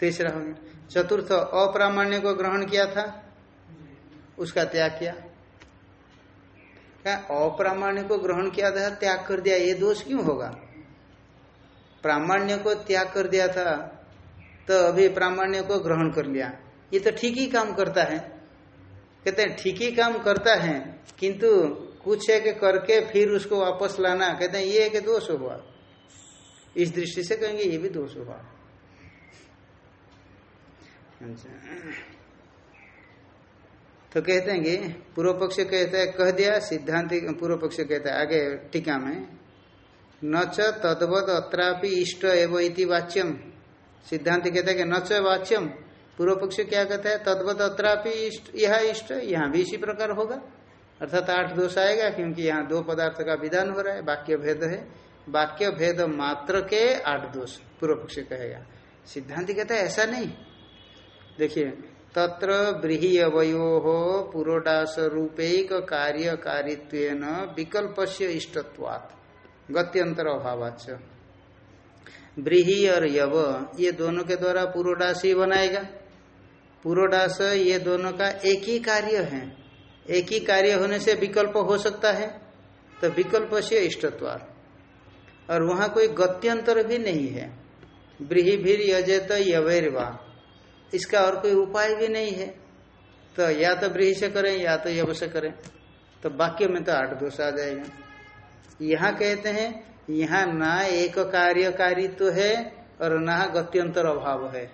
तीसरा हो गया। चतुर्थ अप्रामाण्य को ग्रहण किया था, उसका त्याग किया। क्या? अप्रामाण्य को ग्रहण किया था, त्याग कर दिया, ये दोष क्यों होगा? प्रामाण्य को त्याग कर दिया था तो अभी प्रामाण्य को ग्रहण कर लिया। ये तो ठीक ही काम करता है। कहते हैं, ठीक ही काम करता है, किंतु कुछ है कि करके फिर उसको वापस लाना, कहते हैं, ये एक दोष हुआ इस दृष्टि से कहेंगे, ये भी दोष हुआ तो कहते हैं कि पूर्व पक्ष कहता है, कह दिया, सिद्धांत पूर्व पक्ष कहता है, आगे टीका में। न च तदवद अत्रापि इष्ट एवं इति वाच्यम। सिद्धांत कहता है कि न च वाच्यम। पूर्व पक्ष क्या कहता है? तद्वत अत्रापि इष्ट, यह इष्ट, यहाँ भी इसी प्रकार होगा। अर्थात आठ दोष आएगा, क्योंकि यहाँ दो पदार्थ का विधान हो रहा है, वाक्य भेद है। वाक्य भेद मात्र के आठ दोष पूर्व पक्ष कहेगा सिद्धांत कहता है, ऐसा नहीं। देखिए, तत्र ब्रीही अवयो पुरोडास रूपेक कार्य कारित्व विकल्प से इष्टत्वात्। गत्यंतर अभावाच ब्रीही और यव, ये दोनों के द्वारा पूर्वडास ही बनाएगा। पूर्वडास ये दोनों का एक ही कार्य है। एक ही कार्य होने से विकल्प हो सकता है। तो विकल्प से इष्टत्वार और वहाँ कोई गत्यंतर भी नहीं है। ब्रीही भीर यजेत यवैरवा। इसका और कोई उपाय भी नहीं है। तो या तो ब्रीही से करें, या तो यव से करें। तो वाक्य में तो आठ दोष आ जाएगा। यहाँ कहते हैं यहाँ ना एक कार्यकारित्व तो है और ना गत्यंतर अभाव है।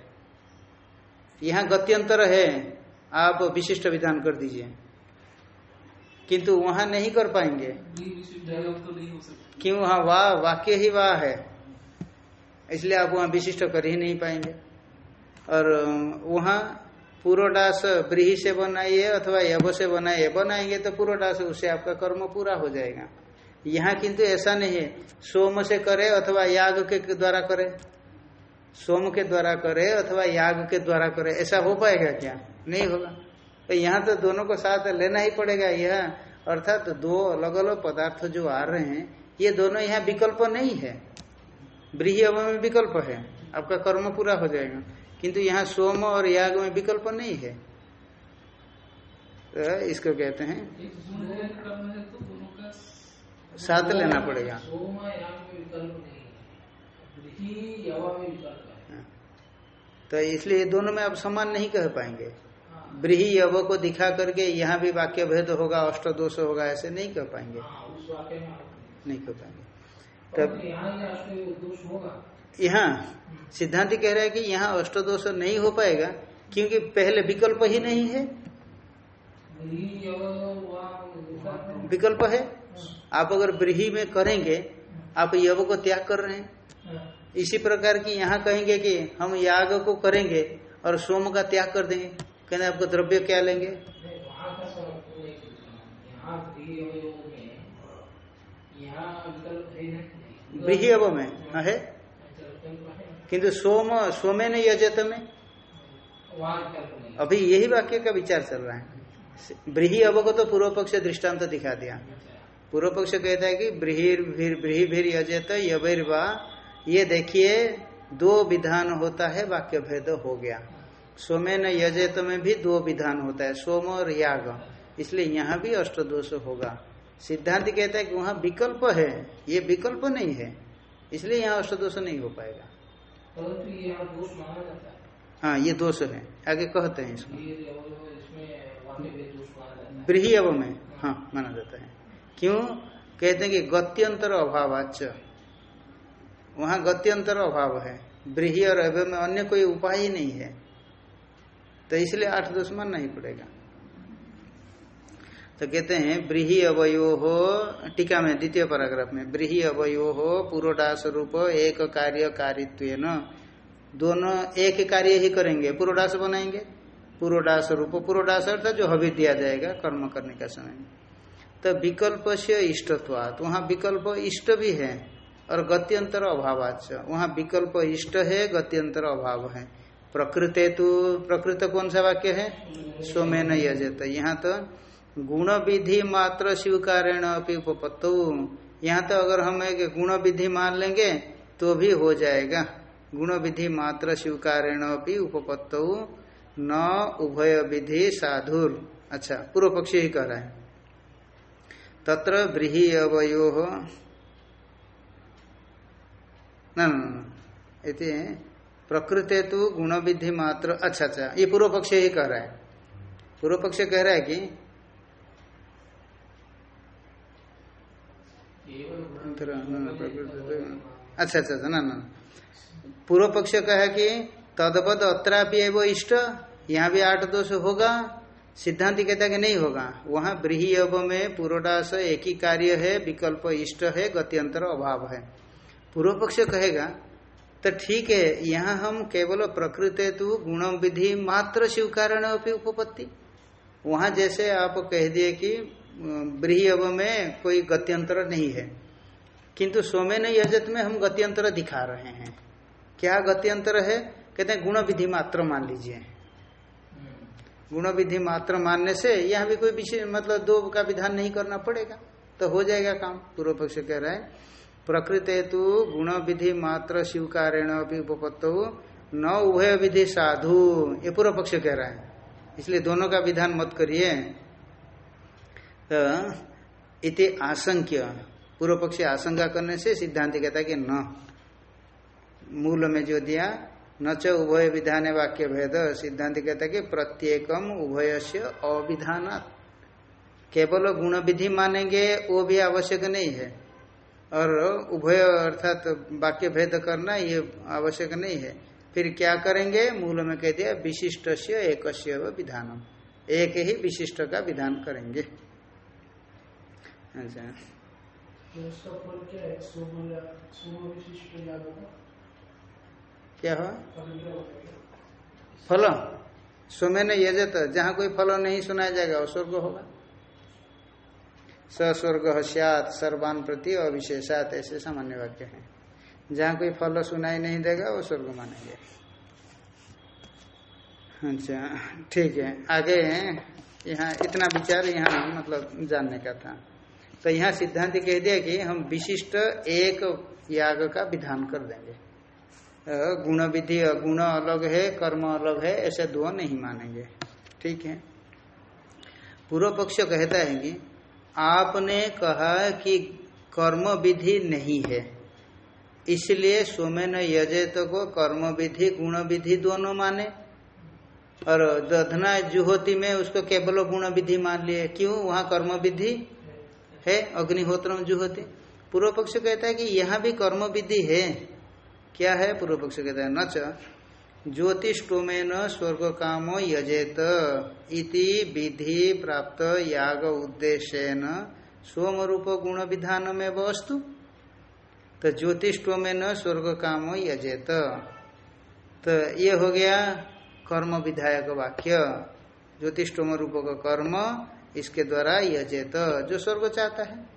यहाँ गत्यंतर है आप विशिष्ट विधान कर दीजिए। किंतु वहाँ नहीं कर पाएँगे। तो क्यों? वहाँ वाह वाक्य ही वाह है। इसलिए आप वहाँ विशिष्ट कर ही नहीं पाएँगे। और वहाँ पूर्वडास ब्रीही से बनाइए अथवा यव से बनाइए बनाएँगे तो पूर्वडास उससे आपका कर्म पूरा हो जाएगा। यहाँ किंतु ऐसा नहीं है। सोम से करे अथवा याग के द्वारा करे। सोम के द्वारा करे अथवा याग के द्वारा करे। ऐसा हो पाएगा क्या? नहीं होगा। तो यहाँ तो दोनों को साथ लेना ही पड़ेगा यह। अर्थात तो दो अलग अलग पदार्थ जो आ रहे हैं, ये दोनों यहाँ विकल्प नहीं है। ब्रीही में विकल्प है। आपका कर्म पूरा हो जाएगा। किंतु यहाँ सोम और याग में विकल्प नहीं है। तो इसको कहते हैं। साथ लेना पड़ेगा। तो इसलिए दोनों में आप समान नहीं कह पाएँगे। ब्रीही यव को दिखा करके यहाँ भी वाक्य भेद होगा, अष्ट दोष होगा, ऐसे नहीं कह पाएँगे नहीं कह पाएँगे तब यहाँ सिद्धांत कह रहा है कि यहाँ अष्ट दोष नहीं हो पाएगा, क्योंकि पहले विकल्प ही नहीं है विकल्प है आप अगर ब्रीही में करेंगे, आप यव को त्याग कर रहे हैं। इसी प्रकार की यहाँ कहेंगे कि हम याग को करेंगे और सोम का त्याग कर देंगे। कहने आपको द्रव्य क्या लेंगे? ब्रीही अव में, है किंतु सोम, सोमे नहीं, अजत में? अभी यही वाक्य का विचार चल रहा है। ब्रीही अव को तो पूर्व पक्ष दृष्टांत तो दिखा दिया। पूर्व पक्ष कहता है कि ब्रीहिर ब्रीही भीर यजत यबैरवा ये देखिए दो विधान होता है वाक्य भेद हो गया। सोमे न यजेत में भी दो विधान होता है सोम और याग। इसलिए यहाँ भी अष्ट दोष होगा। सिद्धांत कहता है कि वहाँ विकल्प है ये विकल्प नहीं है। इसलिए यहाँ अष्ट दोष नहीं हो पाएगा। हाँ। ये दोष है। आगे कहते हैं इसको। ब्रीही अव में हाँ माना जाता है। क्यों? कहते हैं कि गत्यंतर अभावाच वहाँ गत्यंतर अभाव है। ब्रीही और अभय में अन्य कोई उपाय ही नहीं है। तो इसलिए आठ दोष मानना ही पड़ेगा। तो कहते हैं, ब्रीही अवयो हो टीका में द्वितीय पैराग्राफ में, ब्रीही अवयो हो पूर्वदास रूप एक कार्य कारित्व दोनों एक कार्य ही करेंगे। पूर्वदास बनाएँगे। पूर्वदास रूप पूर्वदास अर्थात जो हवि दिया जाएगा कर्म करने का समय तो विकल्प से इष्टत्वात। वहाँ विकल्प इष्ट भी है और गत्यंतर अभावाच वहाँ विकल्प इष्ट है, गत्यंतर अभाव है। प्रकृत तो प्रकृत कौन सा वाक्य है? सोमेन यजत। यहाँ तो गुण विधि मात्र स्वीकारेण अपनी उपपत्तो। यहाँ तो अगर हम एक गुण विधि मान लेंगे तो भी हो जाएगा। गुण विधि मात्र स्वीकारेण अपनी उपपत्तो। न उभय विधि साधुर। अच्छा पूर्व पक्षी ही कह रहा है। तत्र ब्रीही अवयो। न प्रकृते तो गुण विधि मात्र अच्छा अच्छा ये पूर्व पक्ष ही कह रहा है। पूर्व पक्ष कह रहा है कि अच्छा अच्छा अच्छा ना ना पूर्व पक्ष कहा कि तदपद अत्रापि एवं इष्ट, यहाँ भी आठ दोष होगा सिद्धांत कहता कि नहीं होगा। वहाँ ब्रीही अब में पूर्वदास एक ही कार्य है, विकल्प इष्ट है, गत्यंतर अभाव है। पूर्व पक्ष कहेगा तो ठीक है, यहाँ हम केवल प्रकृति तो गुण विधि मात्र स्वीकारण उपपत्ति। वहाँ जैसे आप कह दिए कि ब्रीही अब में कोई गत्यंतर नहीं है। किंतु सोमेन यजत में हम गत्यंतर दिखा रहे हैं। क्या गत्यंतर है? कहते हैं, गुण विधि मात्र मान लीजिए। गुण विधि मात्र मानने से यहाँ भी कोई विशेष मतलब दो का विधान नहीं करना पड़ेगा। तो हो जाएगा काम। पूर्व पक्ष कह रहा है, प्रकृत हेतु गुण विधि मात्र स्वीकारेण अभी उपपत्तो, न उभय विधि साधु। ये पूर्व पक्ष कह रहा है। इसलिए दोनों का विधान मत करिए। तो इति आशंक्य। पूर्व पक्षी आशंका करने से सिद्धांत कहता है कि न। मूल में जो दिया न च उभय विधान वाक्य भेद, सिद्धांत कहता कि प्रत्येकम उभय से अविधान केवल गुण विधि मानेंगे, वो भी आवश्यक नहीं है। और उभय अर्थात तो वाक्य भेद करना, ये आवश्यक नहीं है। फिर क्या करेंगे? मूल में कह दिया विशिष्ट से एक विधानम। एक ही विशिष्ट का विधान करेंगे। अच्छा। क्या हुआ? फल। सोमे यजत जहाँ कोई फल नहीं सुनाया जाएगा स्वर्ग होगा। सस्वर्ग स्यात सर्वान प्रति अविशेषात, ऐसे सामान्य वाक्य है। जहाँ कोई फल सुनाई नहीं देगा, वो स्वर्ग मानेंगे। अच्छा ठीक है। आगे यहाँ इतना विचार यहाँ मतलब जानने का था। तो यहाँ सिद्धांत कह दिया कि हम विशिष्ट एक याग का विधान कर देंगे। गुण विधि गुण अलग है, कर्म अलग है, ऐसे दो नहीं मानेंगे। ठीक है? पूर्व पक्ष कहता है कि आपने कहा कि कर्म विधि नहीं है। इसलिए सोमेन यजेत को कर्म विधि गुण विधि दोनों माने। और दधना जुहोती में उसको केवल गुण विधि मान लिए। क्यों? वहाँ कर्म विधि है अग्निहोत्र जुहोती। पूर्व पक्ष कहता है कि यहाँ भी कर्म विधि है। क्या है पूर्व पक्ष कहता है न च ज्योतिषोमेन स्वर्ग काम यजेत इति विधि प्राप्त याग उद्देश्यन सोम रूप गुण विधान में वस्तु तो ज्योतिषोमेन स्वर्ग काम यजेत। तो ये हो गया कर्म विधायक वाक्य। ज्योतिषोम रूप का कर्म, इसके द्वारा यजेत, जो स्वर्ग चाहता है।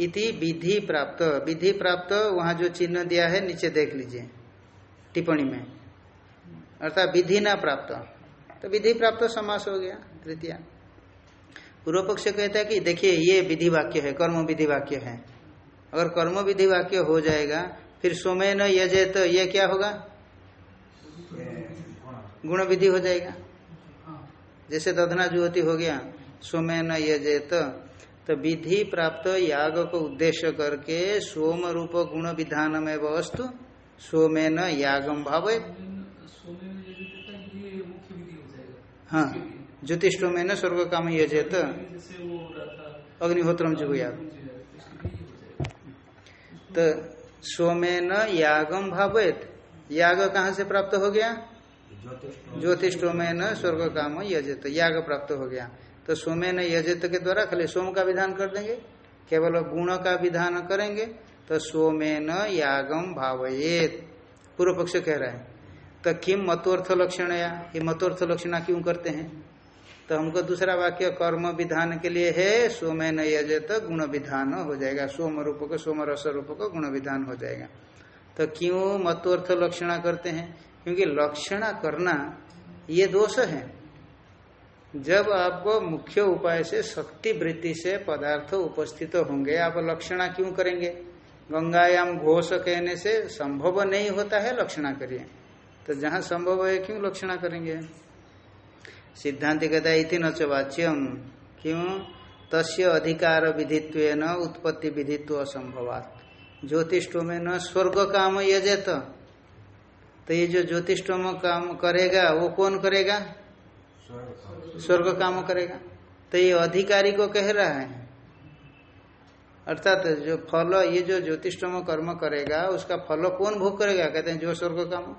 इति विधि प्राप्त। विधि प्राप्त, वहाँ जो चिन्ह दिया है, नीचे देख लीजिए, टिप्पणी में। अर्थात विधि ना प्राप्त। तो विधि प्राप्त समास हो गया, तृतीया। पूर्व पक्ष कहता है कि देखिए, ये विधि वाक्य है, कर्म विधि वाक्य है। अगर कर्म विधि वाक्य हो जाएगा, फिर सोमे न यजे तो ये क्या होगा? गुण विधि हो जाएगा। जैसे दधना जुवती हो गया सोमे न यजेत तो विधि प्राप्त याग को उद्देश्य करके सोम रूप गुण विधान में वस्तु सोमे न यागम भाव। है ज्योतिषो में न स्वर्ग काम यजेत जैसे वो हो रहा था अग्निहोत्रम जुगुयात इसके लिए हो जाएगा तो यागम भावेत। याग कहाँ से प्राप्त हो गया? ज्योतिषो में न स्वर्ग काम यजत याग प्राप्त हो गया। तो सोमेन यजत के द्वारा खाली सोम का विधान कर देंगे। केवल गुण का विधान करेंगे तो सोमेन यागम भावयेत। पूर्व पक्ष कह रहा है तो किम मतोर्थ लक्षण या ये मतोर्थ लक्षण क्यों करते हैं? तो हमको दूसरा वाक्य, कर्म विधान के लिए है सोमेन यजत, गुण विधान हो जाएगा। सोम रूप को, सोम रस रूप को गुण विधान हो जाएगा। तो क्यों मतोर्थ लक्षणा करते हैं? क्योंकि लक्षणा करना, ये दोष है। जब आपको मुख्य उपाय से शक्ति वृत्ति से पदार्थ उपस्थित होंगे, आप लक्षणा क्यों करेंगे? गंगायाम घोष कहने से संभव नहीं होता है लक्षणा करिए। तो जहाँ संभव है, क्यों लक्षणा करेंगे? सिद्धांत कहता है इति नच क्यों? तस्य अधिकार विधित्व न उत्पत्ति विधित्व असंभवात। में न स्वर्ग काम यजेत। तो ये जो ज्योतिषोम काम करेगा, वो कौन करेगा? स्वर्ग काम करेगा। तो ये अधिकारी को कह रहा है। अर्थात जो फल ये जो ज्योतिषोम कर्म करेगा उसका फल कौन भोग करेगा? कहते हैं जो स्वर्ग काम।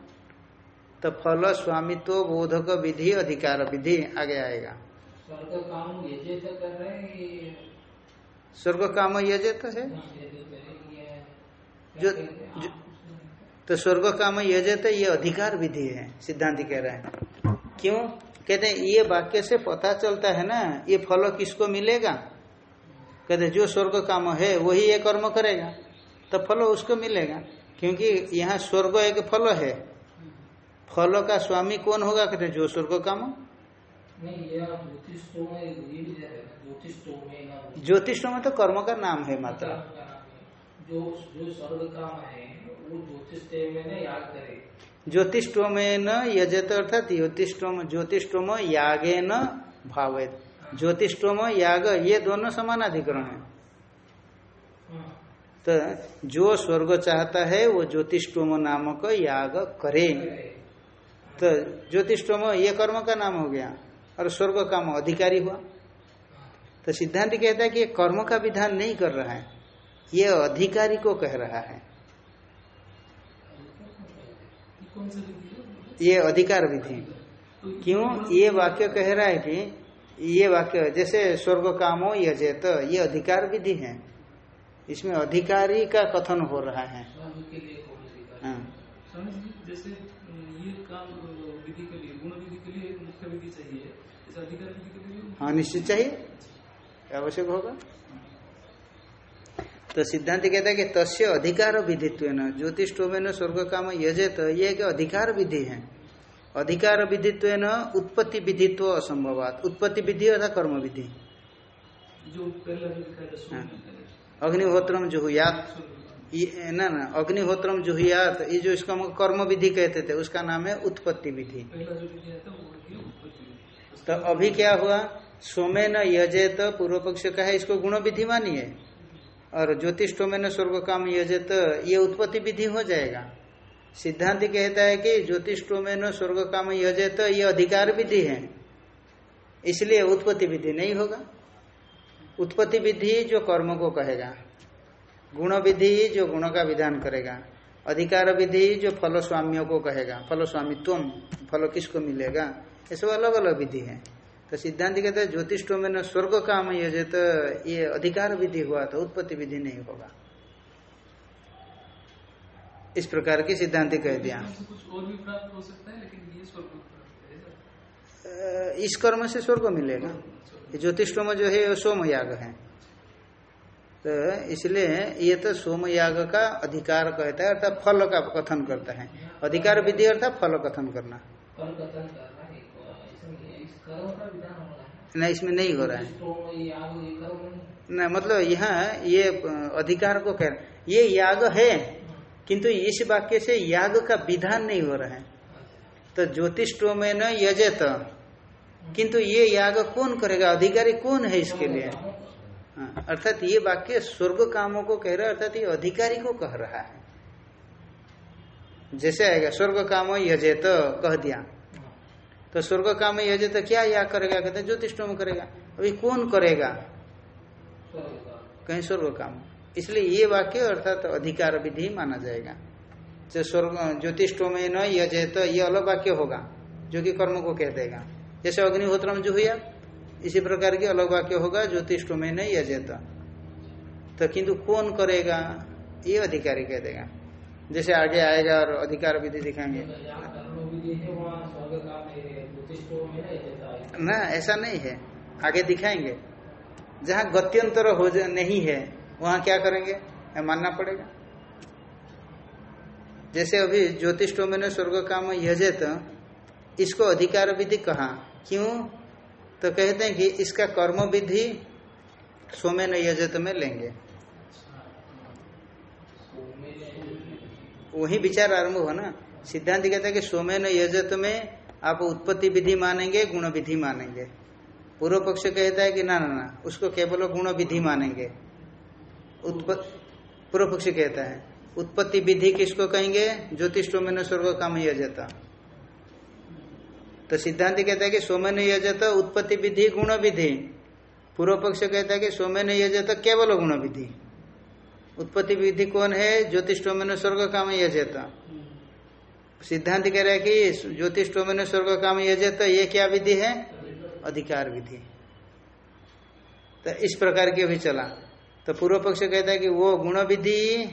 तो फल स्वामित्व बोधक विधि अधिकार विधि आगे आएगा। स्वर्ग काम ये तो कर रहे हैं स्वर्ग काम यजे तो है। जो जो, जो तो स्वर्ग काम यजे तो ये अधिकार विधि है सिद्धांति कह रहे हैं। क्यों? कहते हैं ये वाक्य से पता चलता है ना ये फल किसको मिलेगा? कहते जो स्वर्ग काम है वही ये कर्म करेगा। तो फल उसको मिलेगा क्योंकि यहाँ स्वर्ग एक फल है। फल का स्वामी कौन होगा? कहते जो स्वर्ग काम। ज्योतिष तो में तो कर्म का नाम है मात्र। जो जो स्वर्ग काम है वो ज्योतिष में याद करे। ज्योतिष्टोम न यजत अर्थात ज्योतिष्टोम ज्योतिष्टोम यागे न भावेत। ज्योतिष्टोम याग ये दोनों समान अधिकरण है। हाँ, तो जो स्वर्ग चाहता है वो ज्योतिष्टोम नामक याग करे। तो ज्योतिष्टोम ये कर्म का नाम हो गया और स्वर्ग काम अधिकारी हुआ। तो सिद्धांत कहता है कि ये कर्म का विधान नहीं कर रहा है ये अधिकारी को कह रहा है। ये अधिकार विधि क्यों? ये वाक्य कह रहा है कि ये वाक्य जैसे स्वर्ग कामो यजेत ये अधिकार विधि है। इसमें अधिकारी का कथन हो रहा है? हाँ। स्वामी जैसे ये काम विधि के लिए गुण विधि के लिए मुख्य विधि चाहिए। जैसे अधिकार विधि के लिए हाँ निश्चित चाहिए। आवश्यक होगा। तो सिद्धांत कहता है कि तस्य अधिकार विधित्व न ज्योतिषोमेन स्वर्ग काम यजेत ये एक अधिकार विधि है। अधिकार विधित्व न उत्पत्ति विधित्व असंभवात। उत्पत्ति विधि अर्थात कर्म विधि। जो पहला जो लिखा है अग्निहोत्रम जुहुयात। ये ना ना अग्निहोत्रम जुहुयात ये जो इसका कर्म विधि कहते थे उसका नाम है उत्पत्ति विधि। विधि। तो अभी क्या हुआ? सोमे न यजेत पूर्व पक्ष का है इसको गुण विधि मानिए। और ज्योतिषोमे न स्वर्ग काम यजेत, ये उत्पत्ति विधि हो जाएगा। सिद्धांत कहता है कि ज्योतिषोमे न स्वर्ग काम यजेत, ये अधिकार विधि है। इसलिए उत्पत्ति विधि नहीं होगा। उत्पत्ति विधि जो कर्म को कहेगा, गुण विधि जो गुण का विधान करेगा, अधिकार विधि जो फल स्वाम्यों को कहेगा फल स्वामित्व फल किसको मिलेगा ये सब अलग अलग विधि है। तो सिद्धांत कहते हैं ज्योतिषों में न स्वर्ग काम ये तो ये अधिकार विधि हुआ तो उत्पत्ति विधि नहीं होगा। इस प्रकार की सिद्धांत कह दिया। इस कर्म से स्वर्ग मिलेगा। ज्योतिषोम जो है वो सोम याग है। तो इसलिए ये तो सोम याग का अधिकार कहता है अर्थात फल का कथन करता है। अधिकार विधि अर्थात फल कथन करना। कर्म कथन करना है इसमें इस कर्म का विधान होना है नहीं इसमें नहीं हो रहा है। तो। न मतलब यहाँ ये अधिकार को कह ये याग है किंतु इस वाक्य से याग का विधान नहीं हो रहा है। तो ज्योतिषो में न यजत। किंतु ये याग कौन करेगा? अधिकारी कौन है इसके लिए? हाँ, अर्थात ये वाक्य स्वर्ग कामों को कह रहा है अर्थात ये अधिकारी को कह रहा है। जैसे आएगा स्वर्ग काम यजेत कह दिया। तो स्वर्ग काम यजेत क्या याग करेगा? कहते हैं ज्योतिषोम करेगा। अभी कौन करेगा? कहीं स्वर्ग काम इसलिए ये वाक्य अर्थात तो अधिकार विधि माना जाएगा। जो स्वर्ग ज्योतिषो में न यजेत ये अलग वाक्य होगा, जो कि कर्म को कह देगा। जैसे अग्निहोत्रम जो हुआ इसी प्रकार की अलग वाक्य होगा ज्योतिषो में न यजेत तो। किंतु कौन करेगा? ये अधिकारी कह देगा। जैसे आगे आएगा और अधिकार विधि दिखाएँगे जहाँ कर्म विधि है वहाँ स्वर्ग का ज्योतिषों में ना है ऐसा नहीं है। आगे दिखाएँगे। जहाँ गत्यंतर हो नहीं है वहाँ क्या करेंगे? मानना पड़ेगा। जैसे अभी ज्योतिषों में स्वर्ग काम यजेत इसको अधिकार विधि कहा। क्यों? तो कहते हैं कि इसका कर्म विधि सोमेन यजत में लेंगे। वही विचार आरंभ हुआ ना। सिद्धांत कहता है कि सोमेन यजत में आप उत्पत्ति विधि मानेंगे, गुण विधि मानेंगे। पूर्व पक्ष कहता है कि ना ना ना, उसको केवल गुण विधि मानेंगे। पूर्व पक्ष कहता है, उत्पत्ति विधि किसको कहेंगे? ज्योतिष सोमेन स्वर्ग काम यजता तो सिद्धांत कहता है कि सोमेन यजत, उत्पत्ति विधि, गुण विधि। पूर्व पक्ष कहता है कि सोमेन यजत, केवल गुण विधि। उत्पत्ति विधि कौन है? ज्योतिष टोमेन स्वर्ग काम यजेता सिद्धांत कह रहा है कि ज्योतिष टोमेन स्वर्ग काम यजेता ये क्या विधि है? अधिकार विधि। तो इस प्रकार की अभी चला। तो पूर्व पक्ष कहता है कि वो गुण विधि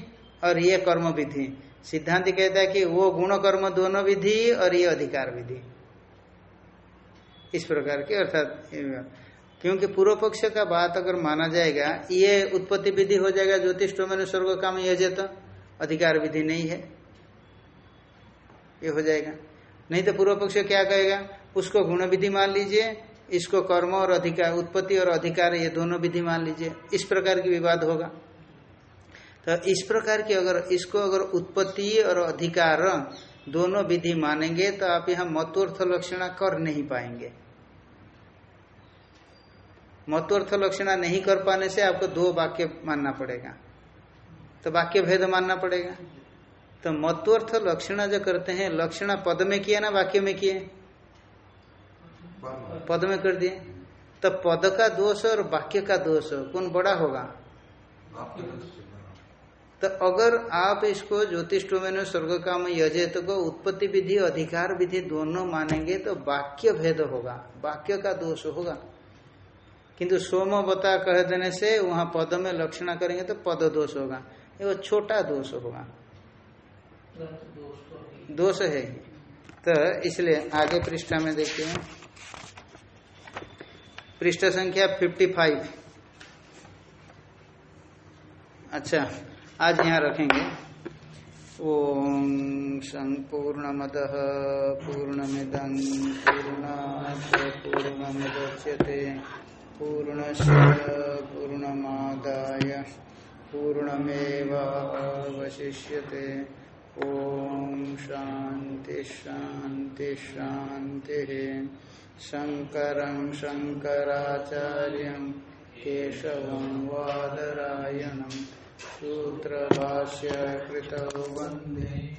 और ये कर्म विधि। सिद्धांत कहता है कि वो गुण कर्म दोनों विधि और ये अधिकार विधि। इस प्रकार की अर्थात क्योंकि पूर्व पक्ष का बात अगर माना जाएगा, ये उत्पत्ति विधि हो जाएगा, ज्योतिष मैंने स्वर्ग काम यजेत अधिकार विधि नहीं है। ये हो जाएगा। नहीं तो पूर्व पक्ष क्या कहेगा? उसको गुण विधि मान लीजिए, इसको कर्म और अधिकार, उत्पत्ति और अधिकार, ये दोनों विधि मान लीजिए। इस प्रकार की विवाद होगा। तो इस प्रकार की अगर इसको अगर उत्पत्ति और अधिकार दोनों विधि मानेंगे तो आप यहाँ मतोर्थ लक्षणा कर नहीं पाएँगे। मतोर्थ लक्षणा नहीं कर पाने से आपको दो वाक्य मानना पड़ेगा। तो वाक्य भेद मानना पड़ेगा। तो मतोर्थ लक्षणा जो करते हैं, लक्षणा पद में किया ना, वाक्य में किए? पद में कर दिए। तो पद का दोष और वाक्य का दोष, कौन बड़ा होगा? तो अगर आप इसको ज्योतिष में स्वर्ग काम यजेत को उत्पत्ति विधि, अधिकार विधि दोनों मानेंगे तो वाक्य भेद होगा। वाक्य का दोष होगा। किंतु सोम बता कह देने से वहाँ पद में लक्षणा करेंगे तो पद दोष होगा। ये छोटा दोष होगा। दोष है। तो इसलिए आगे पृष्ठा में देखते हैं। पृष्ठ संख्या 55 अच्छा आज यहाँ रखेंगे। ओम संपूर्णमद पूर्णमिदं पूर्णा पूर्णमुदच्यते। पूर्णश पूर्णमादाय। पूर्णमेवावशिष्यते। ओम शांति शांति शांति शङ्करं शङ्कराचार्यं केशवं वादरायणं सूत्रभाष्य कृतौ वंदे।